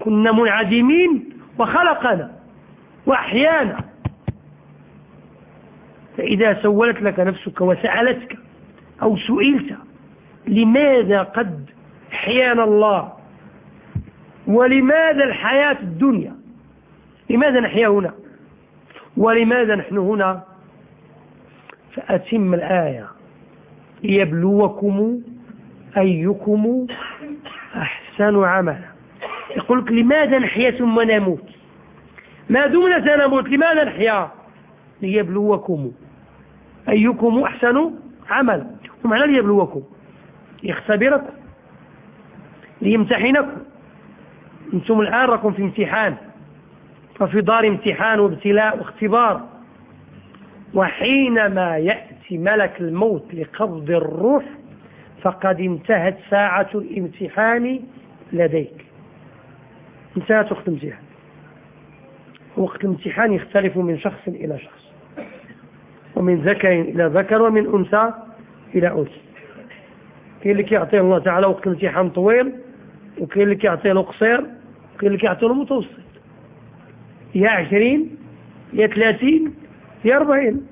كنا منعدمين وخلقنا وأحيانا. فإذا سولت لك نفسك وسألتك أو سئلت لماذا قد أحيانا الله؟ ولماذا الحياة الدنيا؟ لماذا نحيا هنا؟ ولماذا نحن هنا؟ فأتم الآية. ليبلوكم أيكم أحسن عملا. يقول لك لماذا نحيا ثم نموت؟ ما دمنا سنموت لماذا نحيا؟ ليبلوكم. أيكم أحسن عملا. ومعنى ليبلوكم. يختبركم ليمتحنكم. أنتم الآن راكم في امتحان. وفي دار امتحان وابتلاء واختبار. وحينما يأتي ملك الموت لقبض الروح فقد انتهت ساعة الامتحان لديك. انتهت وقت الامتحان وقت الامتحان يختلف من شخص إلى شخص. ومن ذكر إلى ذكر ومن أنثى إلى أنثى. كاين اللي كيعطيه الله تعالى وقت الامتحان طويل وكاين اللي كيعطيه له قصير وكاين اللي كيعطيه له متوسط. يا عشرين يا ثلاثين يا أربعين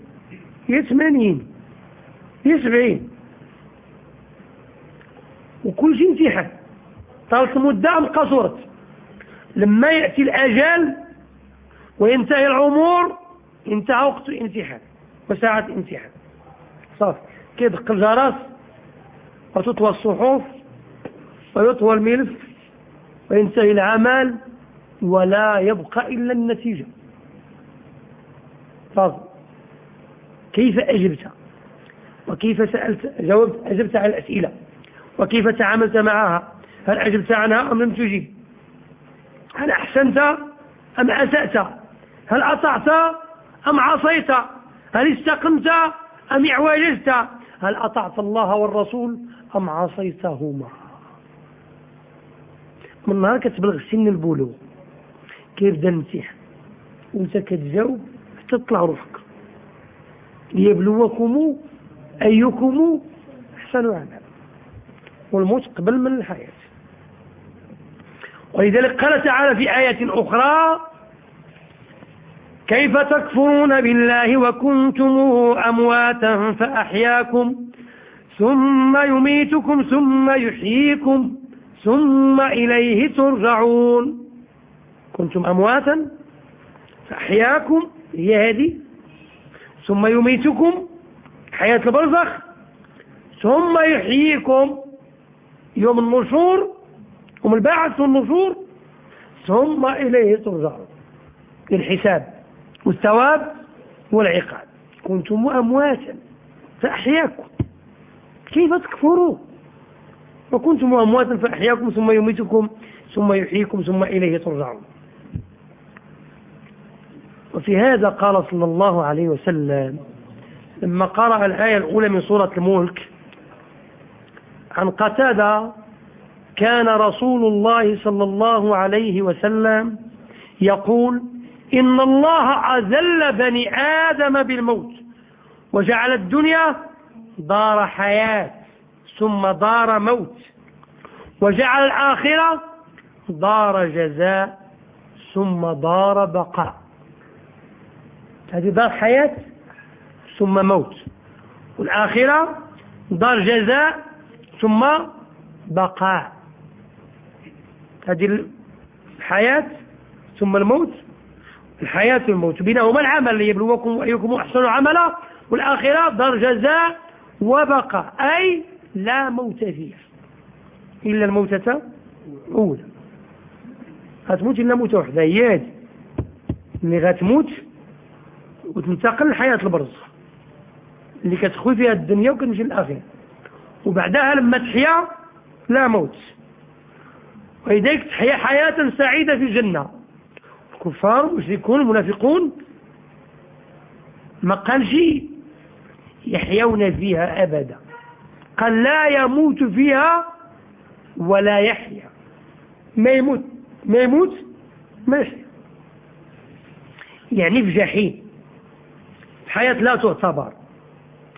يا ثمانين يا سبعين. وكل شيء امتحان طالت المدة أم قصرت لما يأتي الأجل وينتهي العمر انتهى وقت الامتحان. وساعة الامتحان. صافي. كيدق الجرس وتطوى الصحف ويطوى الملف وينتهي العمل ولا يبقى إلا النتيجة. صافي. كيف أجبت؟ وكيف سألت جاوبت أجبت على الأسئلة؟ وكيف تعاملت معها؟ هل أجبت عنها أم لم تجيب هل أحسنت أم أسأت؟ هل أطعت أم عصيت؟ هل استقمت أم اعوجزت؟ هل أطعت الله والرسول أم عصيتهما؟ من نهار كتبلغ سن البلوغ. كيبدا الامتحان وانت كتجاوب حتى تطلع روحك. ليبلوكم أيكم أحسن عملا. والموت قبل من الحياة. ولذلك قال تعالى في آية أخرى كيف تكفرون بالله وكنتم أمواتا فأحياكم ثم يميتكم ثم يحييكم ثم إليه ترجعون. كنتم أمواتا فأحياكم هي هذه. ثم يميتكم حياة البرزخ ثم يحييكم. يوم النشور يوم البعث والنشور ثم إليه ترجعون الحساب والثواب والعقاب. كنتم أمواتا فأحياكم. كيف تكفرون وكنتم أمواتا فأحياكم ثم يميتكم ثم يحييكم ثم إليه ترجعون. وفي هذا قال صلى الله عليه وسلم لما قرأ الآية الأولى من سورة الملك عن قتادة كان رسول الله صلى الله عليه وسلم يقول إن الله أذل بني آدم بالموت وجعل الدنيا دار حياة ثم دار موت وجعل الآخرة دار جزاء ثم دار بقاء. هذه دار حياة ثم موت. والآخرة دار جزاء ثم بقاء هذه الحياة ثم الموت. الحياة والموت بينهما العمل. ليبلوكم أيكم أحسن عملا. والآخرة دار جزاء وبقى. أي لا موت فيها. إلا الموتة أولى غتموت إلا موتة وحدة. هي هذه. اللي غتموت وتنتقل لحياة البرزخ. اللي كتخوي فيها الدنيا وكتمشي للآخرة. وبعدها لما تحيا لا موت. ولذلك تحيا حياة سعيدة في الجنة. الكفار المشركون المنافقون ما قالش يحيون فيها أبدا. قال لا يموت فيها ولا يحيا. ما يموت ما يموت ما يحيا. يعني في جحيم. حياة لا تعتبر.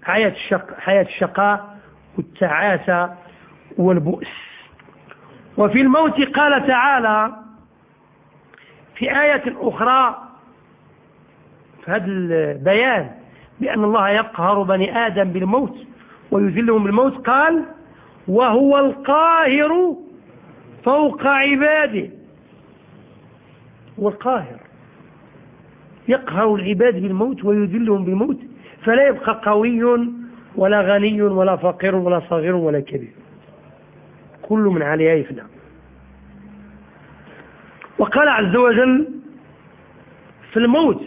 حياة الشقاء والتعاسة والبؤس. وفي الموت قال تعالى في آية أخرى في هذا البيان بأن الله يقهر بني آدم بالموت ويذلهم بالموت قال وهو القاهر فوق عباده. والقاهر يقهر العباد بالموت ويذلهم بالموت. فلا يبقى قوي ولا غني ولا فقير ولا صغير ولا كبير. كل من عليها يفنى وقال عز وجل في الموت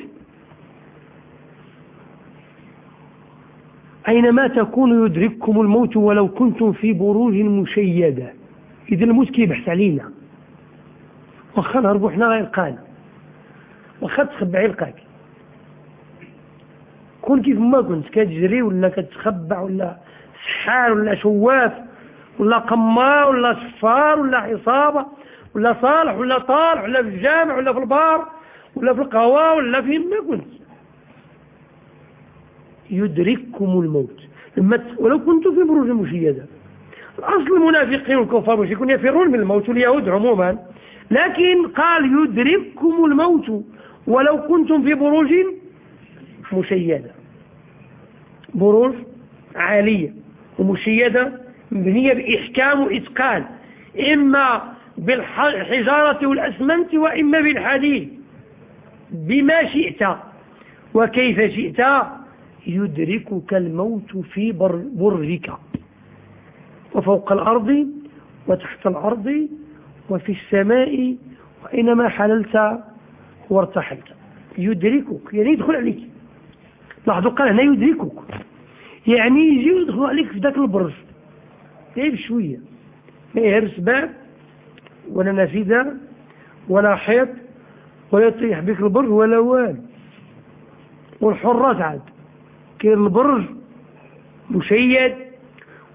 أينما تكونوا يدرككم الموت ولو كنتم في بروج مشيدة. إذا الموت كيبحث علينا. واخا نهربوا حنا غيلقانا واخا تخبع يلقاك كون كيف ما كنت كتجري ولا كتخبع ولا سحار ولا شواف ولا قمار ولا صفار ولا عصابة ولا صالح ولا طالح ولا في الجامع ولا في البار ولا في القهوة ولا في ما كنت. يدرككم الموت. لما ولو كنتم في بروج مشيدة. الأصل المنافقين والكفار والمشركون يفرون من الموت واليهود عموما. لكن قال يدرككم الموت. ولو كنتم في بروج مشيدة بروج عالية ومشيدة مبنية بإحكام وإتقان إما بالحجارة والأسمنت وإما بالحديد. بما شئت وكيف شئت يدركك الموت في برجك وفوق الأرض وتحت الأرض وفي السماء وإنما حللت وارتحلت. يدركك يعني يدخل عليك. لاحظوا قال هنا يدركك. يعني يجي يدخل عليك في ذاك البرج غير شوية. ما يهرس باب ولا نافذة ولا حيط ولا يطيح بك البرج ولا والو. والحرات عاد. كاين البرج مشيد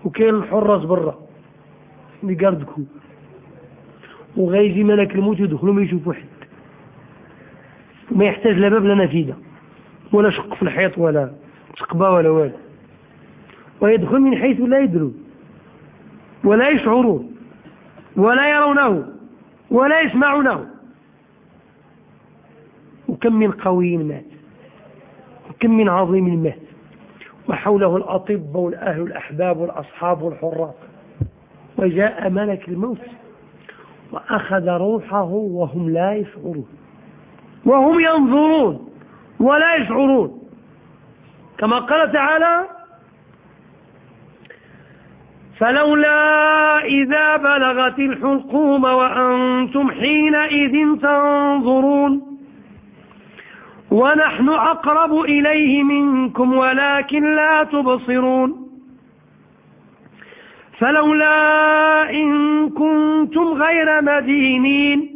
وكاين الحراس برا. اللي قاردكو وغيجي ملك الموت يدخلوا ما يشوفوا حد. ما يحتاج لا باب لا نافذة. ولا شق في الحيط ولا شقبة ولا والو. ويدخل من حيث لا يدرون ولا يشعرون ولا يرونه ولا يسمعونه. وكم من قوي مات وكم من عظيم مات وحوله الأطباء والأهل والأحباب والأصحاب والحراس وجاء ملك الموت وأخذ روحه وهم لا يشعرون وهم ينظرون. ولا يشعرون. كما قال تعالى فلولا إذا بلغت الحلقوم وأنتم حينئذ تنظرون. ونحن أقرب إليه منكم ولكن لا تبصرون. فلولا إن كنتم غير مدينين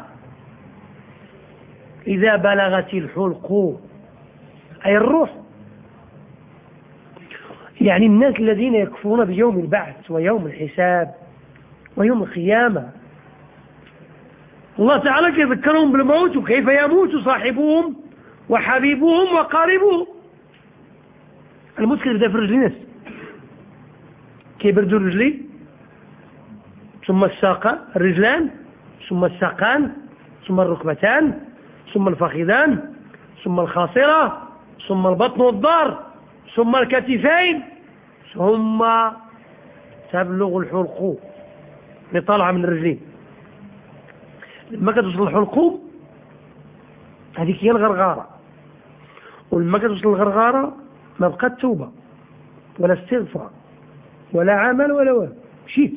إذا بلغت الحلق أي الروح. يعني الناس الذين يكفرون بيوم البعث ويوم الحساب ويوم القيامة. الله تعالى يذكرهم بالموت وكيف يموت صاحبهم وحبيبهم وقاربهم. الموت كيبدا في رجل الناس كيبردوا رجلي ثم الساق الرجلان ثم الساقان ثم الركبتان. ثم الفخذان ثم الخاصرة ثم البطن والظهر ثم الكتفين ثم تبلغ الحلقوم اللي طالعة من الرجلين. لما كتوصل الحلقوم هذيك هي الغرغارة ولما كتوصل الغرغارة ما بقات توبة ولا استغفار ولا عمل ولا والو. مشيت.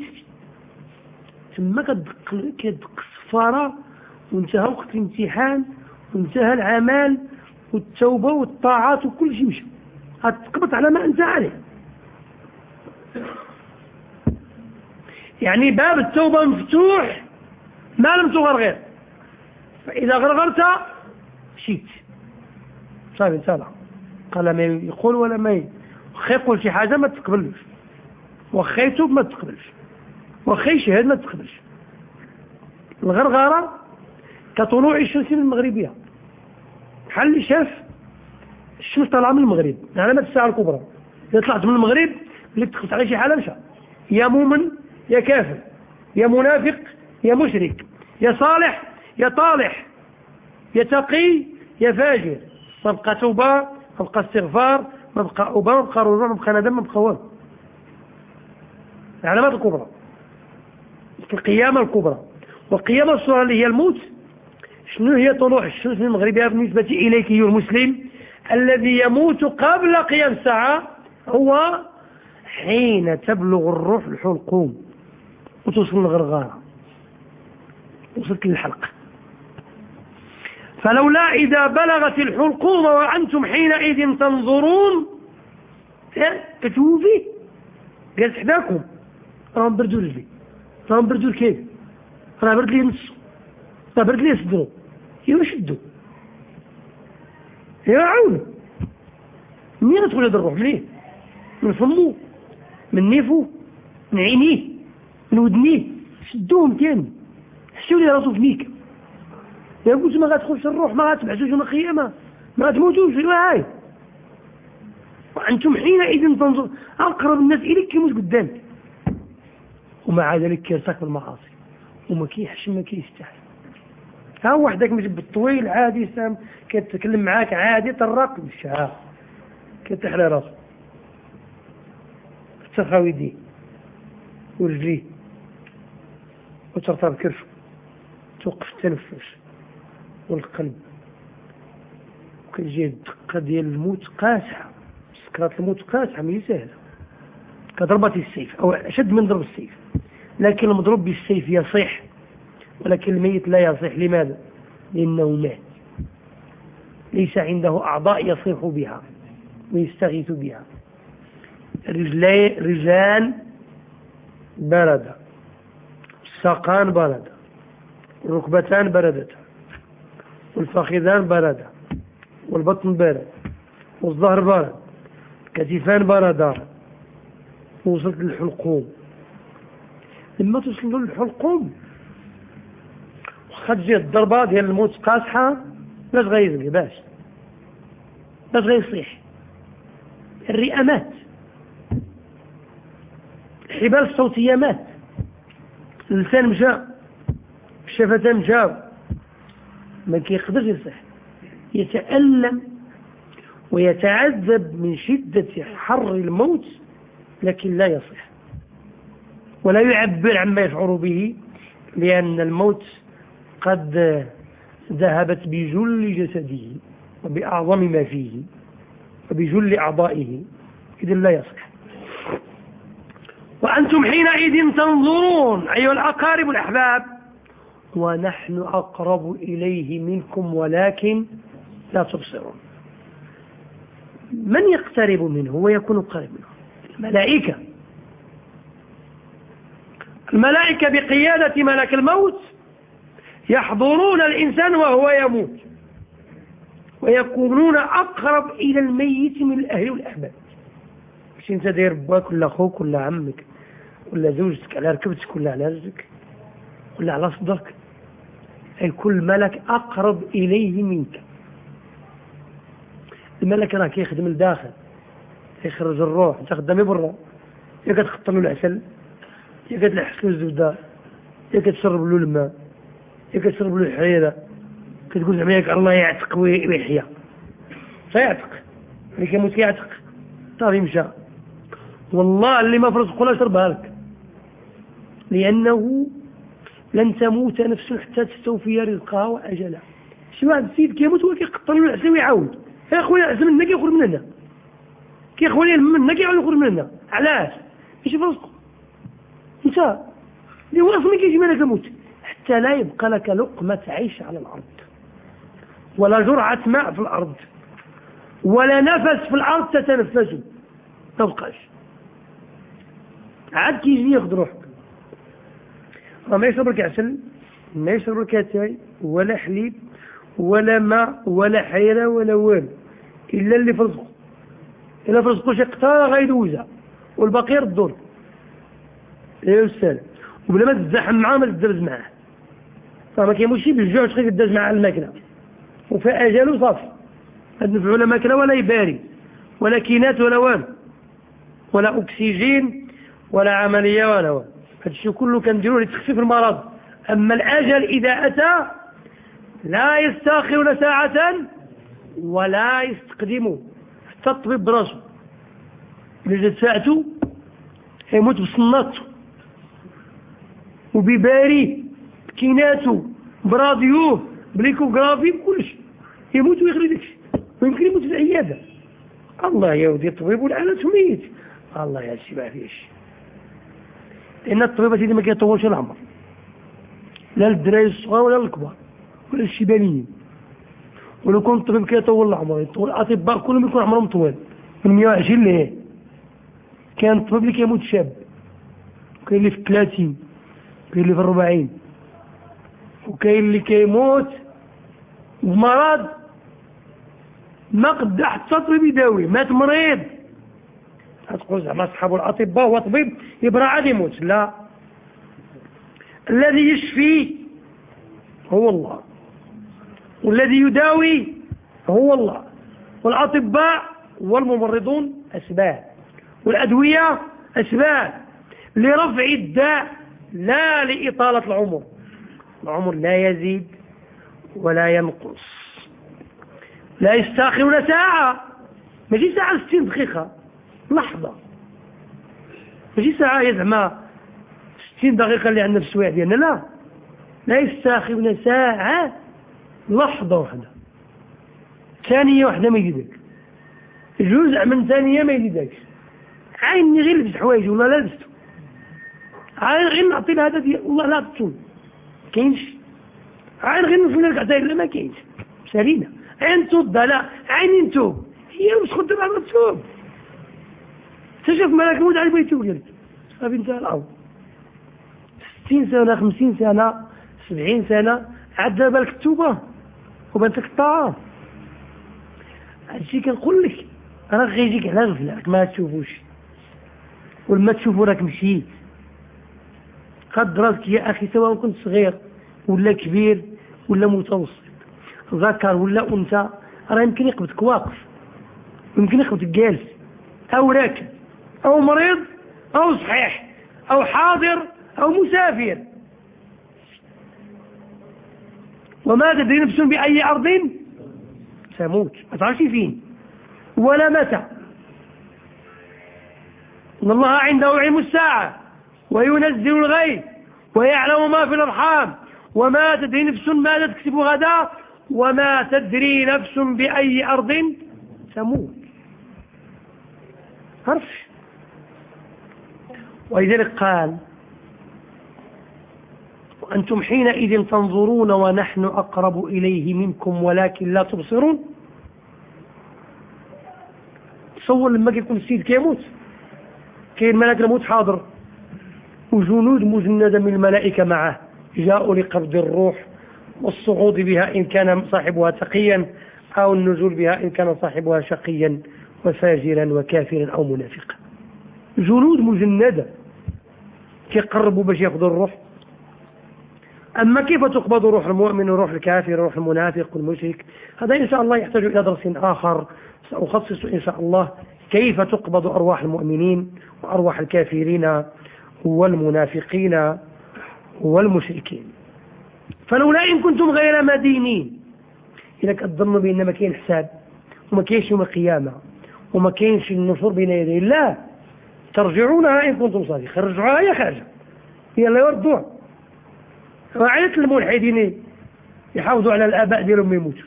ثم كتدق كتدق الصفارة وانتهى وقت الامتحان وانتهى العمل والتوبة والطاعات وكل شيء مشى. هتقبط على ما أنت عليه. يعني باب التوبة مفتوح ما لم تغرغر فإذا غرغرت مشيت. صافي انتهى قال ما يقول ولا ما يقول. شي حاجة ما تقبلش. وخي يتوب ما تقبلش. وخي يشهد ما تقبلش. الغرغرة كطلوع الشمس من المغربية بحال اللي شاف الشمس طالعة من المغرب علامة الساعة الكبرى. إذا طلعت من المغرب اللي تدخلت على شي حالة مشى. يا مؤمن يا كافر يا منافق يا مشرك يا صالح يا طالح يا تقي يا فاجر. ما بقى توبة ما بقى استغفار ما بقى أوبا ما بقى رجوع ما بقى ندم ما بقى والو العلامات الكبرى. القيامة الكبرى. والقيامة الصغرى اللي هي الموت شنو هي طلوع الشمس من المغربية بالنسبة إليك أيها المسلم الذي يموت قبل قيام الساعة هو حين تبلغ الروح الحلقوم وتوصل الغرغارة وصلت للحلقة فلولا إذا بلغت الحلقوم وأنتم حينئذ تنظرون كتوفي جالس حداكم راهم بردوا رجلي راهم بردوا الكيب راه برد لي نص. راه برد لي صدرو يا عون منين هذا الروح؟ منين؟ من فمو من نيفو من عينيه من ودنيه. شدوهم تاني. حسوا لي راسو فيك؟ يا قلت ما غتدخلش الروح ما غتبعثوش يوم القيامة ما غتموتوش. هاي؟ وأنتم حينئذ تنظر أقرب الناس إليك كيموت قدامك. ومع ذلك كيرتكب المعاصي. وما كيحش ما كيستحي ها وحدك مجيب بالطويل عادي سام كيتكلم معاك عادي طرق مش ها كتحلى راسه ترخاو يديه ورجليه وترطب كرشه توقف التنفس والقلب. وكتجي الدقة ديال الموت قاسحة. سكرات الموت قاسحة مي سهلة. كضربة السيف. أو أشد من ضرب السيف. لكن المضروب بالسيف يصيح. ولكن الميت لا يصيح لماذا؟ لأنه مات. ليس عنده أعضاء يصيح بها ويستغيث بها. رجلان برد. الساقان برد. الركبتان بردتا والفخذان بردا والبطن برد. والظهر برد. الكتفان بردا وصلت للحلقوم. لما توصل للحلقوم تجي الضربة ديال الموت قاصحة باش غيزقي باش. باش غيصيح. الرئة مات. الحبال الصوتية مات. اللسان مشى الشفتان مشاو ما كيقدرش يصح يتألم ويتعذب من شدة حر الموت لكن لا يصح ولا يعبر عما يشعر به لأن الموت قد ذهبت بجل جسده وبأعظم ما فيه وبجل أعضائه. إذن لا يصح. وأنتم حينئذ تنظرون أيها الأقارب الأحباب ونحن أقرب إليه منكم ولكن لا تبصرون. من يقترب منه؟ ويكون قريب منه. الملائكة. الملائكة بقيادة ملك الموت يحضرون الإنسان وهو يموت. ويكونون أقرب إلى الميت من الأهل والأحباب. مش أنت داير باك ولا أخوك ولا عمك ولا زوجتك على ركبتك ولا على رجلك ولا على صدرك أي كل ملك أقرب إليه منك. الملك راه كيخدم الداخل يخرج الروح أنت خدامي برا يا كتخط له العسل يا كتلحس له الزبدة يا كتشرب له الماء. كتشرب له الحريرة. كتقول زعما ياك الله يعتق ويحيا. فيعتق اللي كيموت يعتق. صافي مشى والله اللي ما فرزق ولا شربها لك. لأنه لن تموت نفس حتى تستوفي رزقها وأجلها. شي واحد السيد كيموت هو كيقطر له العسل ويعاود. يا خويا العسل منا كيخرج من هنا. كي خويا منا كيعاود يخرج من هنا. علاش؟ إيش فرزقه انت. اللي هو أصلا كيجي مالك الموت حتى لا يبقى لك لقمة عيش على الأرض. ولا جرعة ماء في الأرض. ولا نفس في الأرض تتنفسه. تبقاش عاد كيجي ياخذ روحك. ما يشرب لك عسل ما يشرب لك اتاي ولا حليب ولا ماء ولا حيرة ولا والو. إلا اللي في رزقه إلا في رزقه شي قطار غيدوزها. والباقي يردو له يا أستاذ. وبلا ما تزاحم معاه ما تدرز معاه. فما كيموتش بالجوع تخيل تدز معاه الماكلة. وفي أجله صافي ما تنفعو لا ماكلة ولا يباري. ولا كينات ولا والو. ولا أكسجين ولا عملية ولا والو. هذا الشيء كله كنديروه لتخفيف المرض. أما الأجل إذا أتى لا يستأخرون ساعة ولا يستقدموا حتى الطبيب إذا جات ساعته يموت بصناته وبباري بكيناته براديوه بليكوغرافي بكل شيء يموت ويخرج داكشي ويمكن يموت في العيادة الله يا ودي الطبيب والعالم ميت الله يا سي ما فيش. لأن الطبيب سيدي ما كيطولش العمر. لا للدراري الصغار ولا للكبار ولا الشبانيين ولو كان الطبيب كيطول العمر يطول الأطباء كلهم يكون عمرهم طويل. من 120 ليه؟ كان الطبيب اللي كيموت شاب. كاين اللي في 30 كاين اللي في 40 وكاين اللي كيموت بمرض ما قد حتى طبيب يداوي مات مريض. تقول زعما اصحاب الأطباء هو طبيب يبرى عاد يموت. لا. الذي يشفي هو الله. والذي يداوي هو الله. والأطباء والممرضون أسباب. والأدوية أسباب. لرفع الداء لا لإطالة العمر. العمر لا يزيد ولا ينقص. لا يستاخرون ساعة. ماشي ساعة 60 دقيقة. لحظة. ماشي ساعة يا زعما 60 دقيقة اللي عندنا في السوايع ديالنا لا. لا يستاخرون ساعة. لحظة واحدة. ثانية واحدة ما يجيبك. جزء من ثانية ما يجيبكش. عيني غير لبس حوايج ولا لا لبسته عين غير نعطي لها هذا والله لا تصون كاينش. عين غير نصلي لك عطايا ما كاينش. سالينا. عين توضى لا عين نتوب هي مش خدام على تتوب تشوف ملاك الموت على بيتي وقلت صافي انتهى الامر 60 سنة 50 سنة 70 سنة عاد بالك التوبة وبانت لك الطاعة هادشي كنقول لك. راه غيجيك على غفلة ما تشوفوش. ولما تشوفو راك مشيت. قد راسك يا أخي سواء كنت صغير ولا كبير ولا متوسط ذكر ولا أنثى راه يمكن يقبضك واقف يمكن يقبضك جالس أو راكب أو مريض أو صحيح أو حاضر أو مسافر. وما تدري نفس بأي أرض؟ تموت ما تعرفش فين ولا متى. إن الله عنده علم الساعة. وينزل الغيث ويعلم ما في الأرحام وما تدري نفس ماذا تكسب غدا وما تدري نفس بأي أرض تموت. عرفش ولذلك قال وأنتم حينئذ تنظرون ونحن أقرب إليه منكم ولكن لا تبصرون. تصور لما كيكون السيد كيموت كاين ملك الموت حاضر. وجنود مجندة من الملائكة معه. جاءوا لقبض الروح والصعود بها إن كان صاحبها تقيا أو النزول بها إن كان صاحبها شقيا وفاجرا وكافرا أو منافقا. جنود مجندة. كيقربوا باش يأخذوا الروح؟ أما كيف تقبض روح المؤمن وروح الكافر وروح المنافق والمشرك؟ هذا إن شاء الله يحتاج إلى درس آخر. سأخصص إن شاء الله كيف تقبض أرواح المؤمنين وأرواح الكافرين والمنافقين والمشركين. فلولا إن كنتم غير مدينين. إذا كتظنوا بأن ما كاين حساب وما كاينش يوم القيامة وما كاينش النشور بين يدي الله ترجعونها إن كنتم صادقين. رجعوها هي خارجة هي لا يردوها. وعيت الملحدين يحافظوا على الآباء ديالهم يموتوا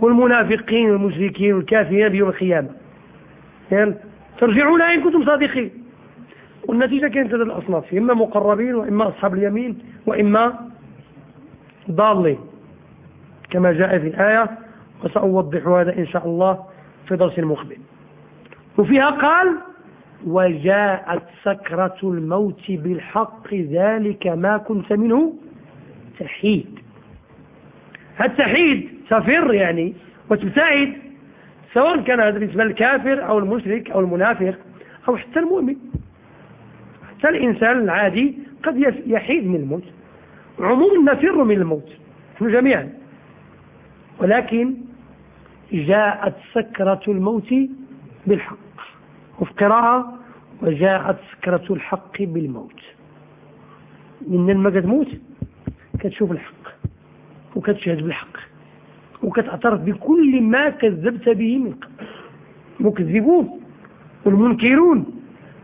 والمنافقين والمشركين والكافرين بيوم القيامة. يعني ترجعونها إن كنتم صادقين. والنتيجة كانت هذه الأصناف؟ إما مقربين وإما أصحاب اليمين وإما ضالين. كما جاء في الآية وسأوضح هذا إن شاء الله في درس مقبل. وفيها قال وجاءت سكرة الموت بالحق ذلك ما كنت منه تحيد. التحيد تفر يعني وتبتعد سواء كان هذا بالنسبة للكافر أو المشرك أو المنافق أو حتى المؤمن. حتى الإنسان العادي قد يحيد من الموت. عموما نفر من الموت نحن جميعا. ولكن جاءت سكرة الموت بالحق. وفي قراءة وجاءت سكرة الحق بالموت. من لما كتموت كتشوف الحق وكتشهد بالحق وكتعترف بكل ما كذبت به من قبل. المكذبون والمنكرون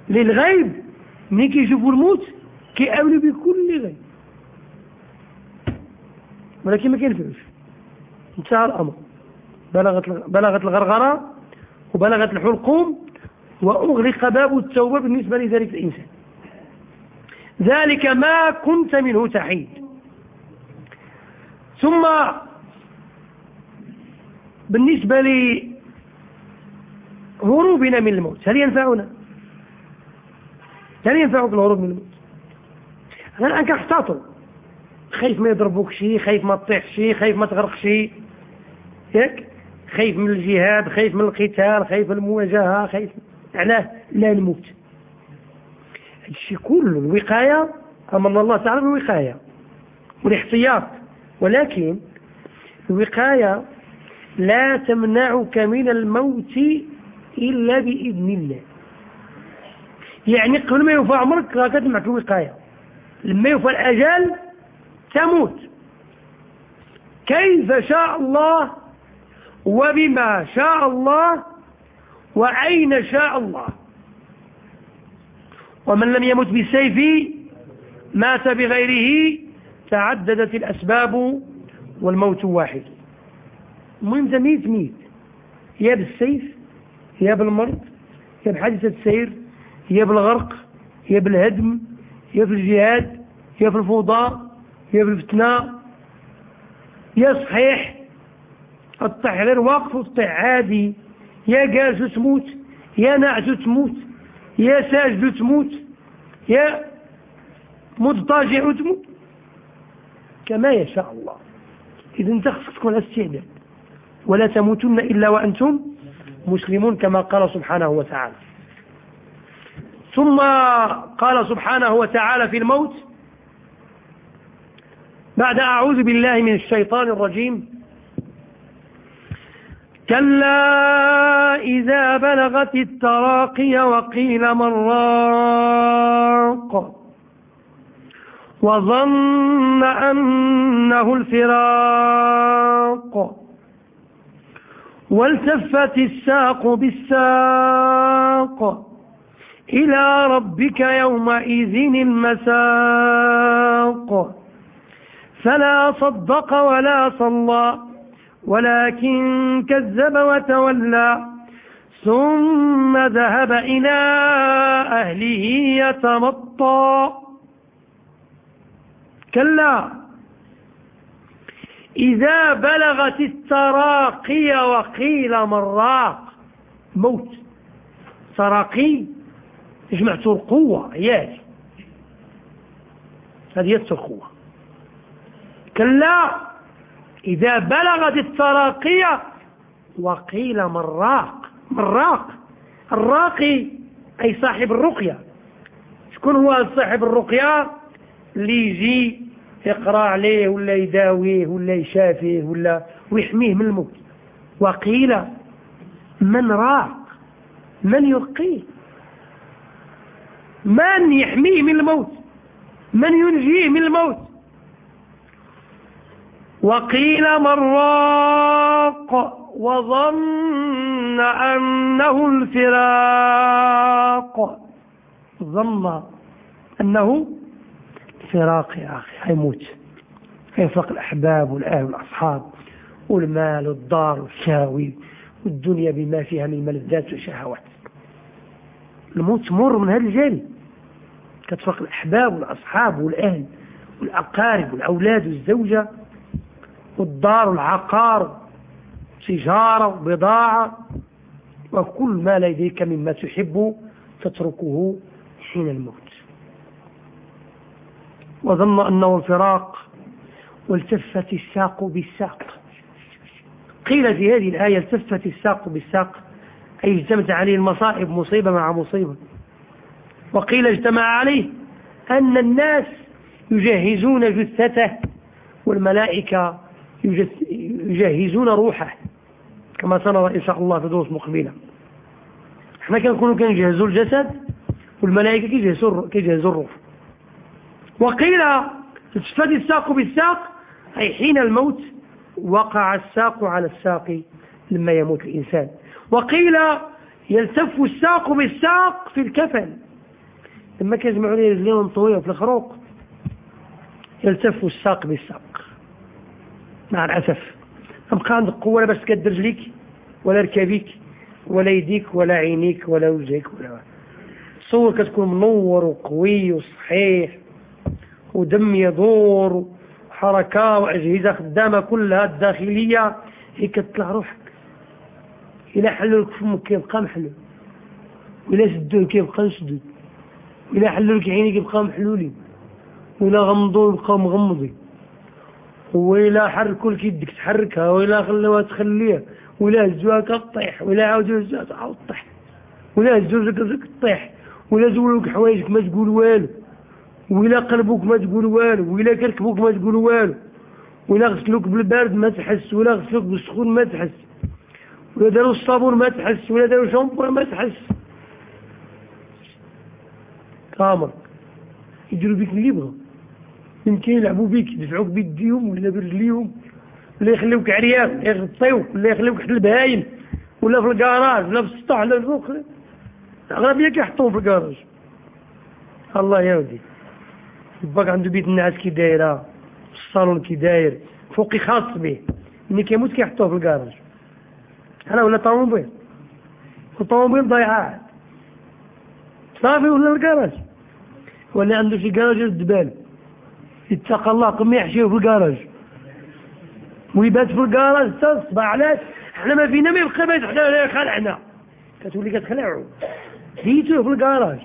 للغيب. ملي كيشوفوا الموت كيامنوا بكل غيب ولكن ما كينفعوش انتهى الامر بلغت بلغت الغرغره وبلغت الحلقوم وأغلق باب التوبة بالنسبة لذلك الإنسان. ذلك ما كنت منه تحيد. ثم بالنسبة لهروبنا من الموت هل ينفعنا؟ هل ينفعك الهروب من الموت. أنا الآن كنحتاطوا خايف ما يضربوك شي خايف ما تطيح شي خايف ما تغرق شي. ياك؟ خايف من الجهاد خايف من القتال خايف من المواجهة خايف علاه لا نموت. الشيء كله الوقاية أمرنا الله تعالى بالوقاية والاحتياط. ولكن الوقاية لا تمنعك من الموت إلا بإذن الله. يعني قبل ما يوفى عمرك راك معك الوقاية لما يوفى الأجل تموت. كيف شاء الله وبما شاء الله وأين شاء الله؟ ومن لم يمت بالسيف مات بغيره تعددت الأسباب والموت واحد. المهم تميت ميت يا بالسيف يا بالمرض يا بحادثة السير يا بالغرق يا بالهدم يا في الجهاد يا في الفوضى يا في الفتنة. يا صحيح الطح غير واقف والطح عادي. يا جالس تموت يا نعس تموت يا ساجد تموت يا مضطجع تموت. كما يشاء الله. إذا انت خصك تكون استعداد ولا تموتن إلا وأنتم مسلمون كما قال سبحانه وتعالى. ثم قال سبحانه وتعالى في الموت بعد أعوذ بالله من الشيطان الرجيم كلا إذا بلغت التراقي وقيل من راق وظن أنه الفراق والتفت الساق بالساق إلى ربك يومئذ المساق. فلا صدق ولا صلى ولكن كذب وتولى ثم ذهب إلى أهله يتمطى. كلا إذا بلغت التراقي وقيل مراق موت تراقي. جمعت القوة ياك هذه هي الترقوة. كلا إذا بلغت التراقية وقيل مراق. مراق. الراقي أي صاحب الرقية. شكون هو صاحب الرقية؟ اللي يجي يقرأ عليه ولا يداويه ولا يشافيه ولا ويحميه من الموت. وقيل من راق. من يرقيه من يحميه من الموت؟ من ينجيه من الموت؟ وقيل من راق وظن أنه الفراق. ظن أنه فراق يا أخي حيموت حيفرق الأحباب والأهل والأصحاب والمال والدار والشاوي والدنيا بما فيها من ملذات وشهوات. الموت تمر من هذا الجانب. كتفرق الأحباب والأصحاب والأهل والأقارب والأولاد والزوجة والدار والعقار تجارة وبضاعة وكل ما لديك مما تحب تتركه حين الموت. وظن أنه الفراق والتفت الساق بالساق. قيل في هذه الآية التفت الساق بالساق أي اجتمعت عليه المصائب مصيبة مع مصيبة. وقيل اجتمع عليه أن الناس يجهزون جثته والملائكة يجهزون روحه كما سنرى إن شاء الله في دروس مقبلة. إحنا كنكونوا كنجهزوا الجسد والملائكة كيجهزوا الروح. وقيل تشتدي الساق بالساق أي حين الموت وقع الساق على الساق لما يموت الإنسان. وقيل يلتف الساق بالساق في الكفن. لما كيجمعوا لي رجلين طويلة في الخروق يلتف الساق بالساق. مع الأسف. تبقى عندك قوة باش تكد رجليك ولا ركابيك ولا يديك ولا عينيك ولا وجهك ولا تصور كتكون منور وقوي وصحيح ودم يدور وحركة وأجهزة خدامة كلها الداخلية. هي كتطلع روحك. إلا حلوا لك فمك كيبقى محلول. وإلا سدوه كيبقى مسدود. وإلا حلوا لك عينيك يبقى محلولين وإلا غمضوا يبقى مغمضين. وإلا حركوا لك يدك تحركها وإلا خلوها تخليها. وإلا هزوها كطيح وإلا عاودوا هزوها تعاود طيح وإلا هزوا رزقك تطيح وإلا زولوك حوايجك ما تقول والو. وإلا قلبوك ما تقول والو. وإلا كركبوك ما تقول والو. وإلا غسلوك بالبارد ما تحس. ولا غسلوك بالسخون ما تحس. ولا داروا الصابون ما تحس. ولا داروا شامبو ما تحس. كامر يديروا بك اللي يبغوا يمكن يلعبوا بك يدفعوك بيديهم ولا برجليهم ولا يخليوك عريان ولا يغطيوك ولا يخليوك حتى البهايم ولا في الكراج ولا في السطح ولا فوق الأغلبية كيحطوهم في الكراج الله يا ودي باك عنده بيت النعاس كي دايرة الصالون كي داير فوقي خاص به ملي كيموت كيحطوه في الكراج أنا ولا طوموبيل. الطوموبيل ضيعات صافي ولا الكراج؟ ولا عنده شي كراج الدبال اتقى الله قم يحشيه في الكراج. ويبات في الكراج حتى الصباح. علاش؟ حنا ما فينا ما يبقى بيت حنا. خلعنا كتولي كتخلعوا ديتوه في الكراج.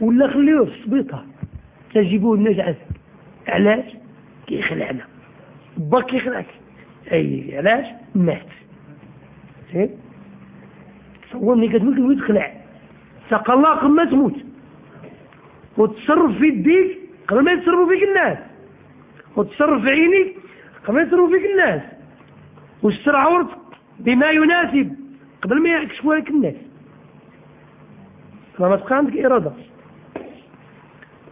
ولا خليوه في السبيطه تجيبوه الناس علاش؟ كيخلعنا. باك كيخلعك. أي علاش؟ مات. تصور ملي كتموت ويتخلع. ساق الله قبل ما تموت. وتصرف في يديك قبل ما يتصرفوا فيك الناس. وتصرف في عينيك قبل ما يتصرفوا فيك الناس. واستر عورتك بما يناسب قبل ما يكشفوا لك الناس. فما تبقى عندك إرادة.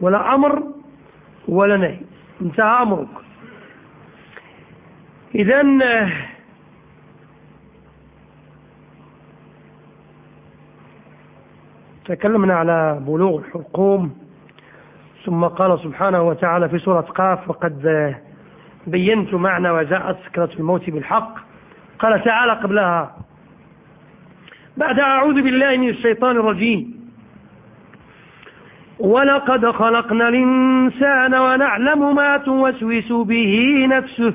ولا أمر ولا نهي. انتهى أمرك. إذا تكلمنا على بلوغ الحلقوم ثم قال سبحانه وتعالى في سورة قاف وقد بينت معنى وجاءت سكرة الموت بالحق قال تعالى قبلها بعد أعوذ بالله من الشيطان الرجيم. ولقد خلقنا الإنسان ونعلم ما توسوس به نفسه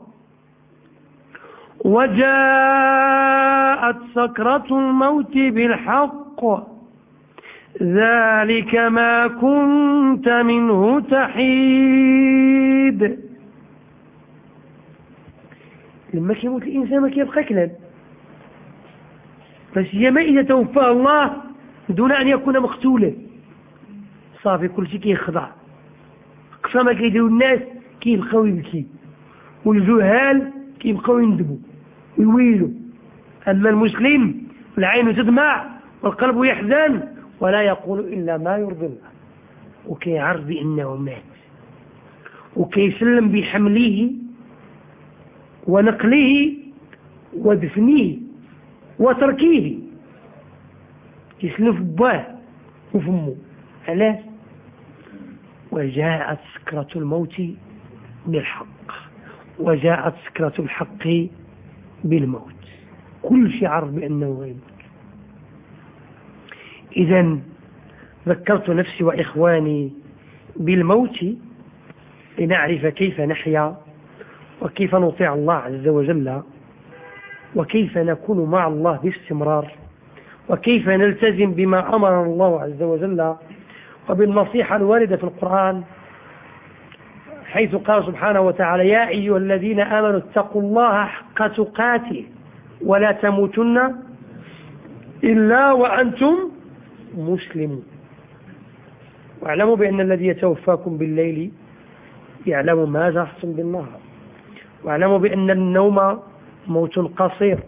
وجاءت سكرة الموت بالحق. ذلك ما كنت منه تحيد. لما كيموت الإنسان ما كيبقى كلام. بس ما إذا توفاه الله دون أن يكون مقتولا. صافي كل شيء كيخضع. أقصى ما كيديروا الناس كيبقاو يبكي والجهال كيبقاو يندبوا ويويلوا أما المسلم العين تدمع والقلب يحزن ولا يقول إلا ما يرضي الله وكيعرف بأنه مات وكيسلم بحمله ونقله ودفنه وتركيه يسلم في باه وفمه. علاش وجاءت سكرة الموت بالحق. وجاءت سكرة الحق بالموت. كل شيء عرف بأنه غيبك إذا ذكرت نفسي وإخواني بالموت لنعرف كيف نحيا وكيف نطيع الله عز وجل وكيف نكون مع الله باستمرار وكيف نلتزم بما أمرنا الله عز وجل وبالنصيحة الواردة في القرآن حيث قال سبحانه وتعالى يا أيها الذين آمنوا اتقوا الله حق ولا تموتن إلا وأنتم مسلمون. واعلموا بأن الذي يتوفاكم بالليل يعلم ما جرحتم بالنهار. واعلموا بأن النوم موت قصير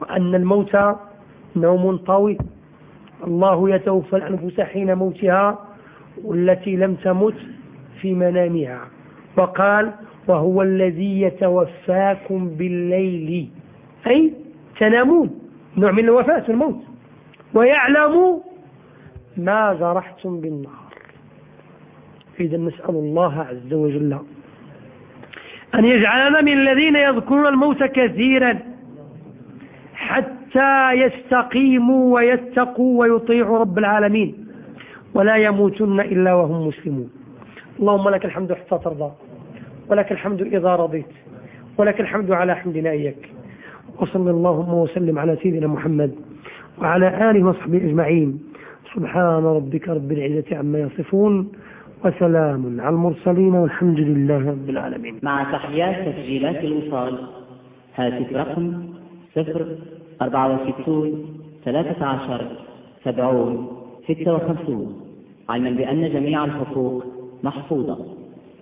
وأن الموت نوم طويل. الله يتوفى الأنفس حين موتها والتي لم تمت في منامها. وقال وهو الذي يتوفاكم بالليل. أي تنامون نوع من الوفاة الموت. ويعلم ما جرحتم بالنهار. إذا نسأل الله عز وجل أن يجعلنا من الذين يذكرون الموت كثيرا حتى يستقيموا ويتقوا ويطيعوا رب العالمين ولا يموتن إلا وهم مسلمون. اللهم لك الحمد حتى ترضى. ولك الحمد إذا رضيت ولك الحمد على حمدنا إياك. وصل اللهم وسلم على سيدنا محمد وعلى آله وصحبه أجمعين. سبحان ربك رب العزة عما يصفون وسلام على المرسلين والحمد لله رب العالمين. مع تحيات تسجيلات الوصال. هاتف رقم صفر أربعة وستون ثلاثة عشر سبعون ستة وخمسون. علما بأن جميع الحقوق محفوظة.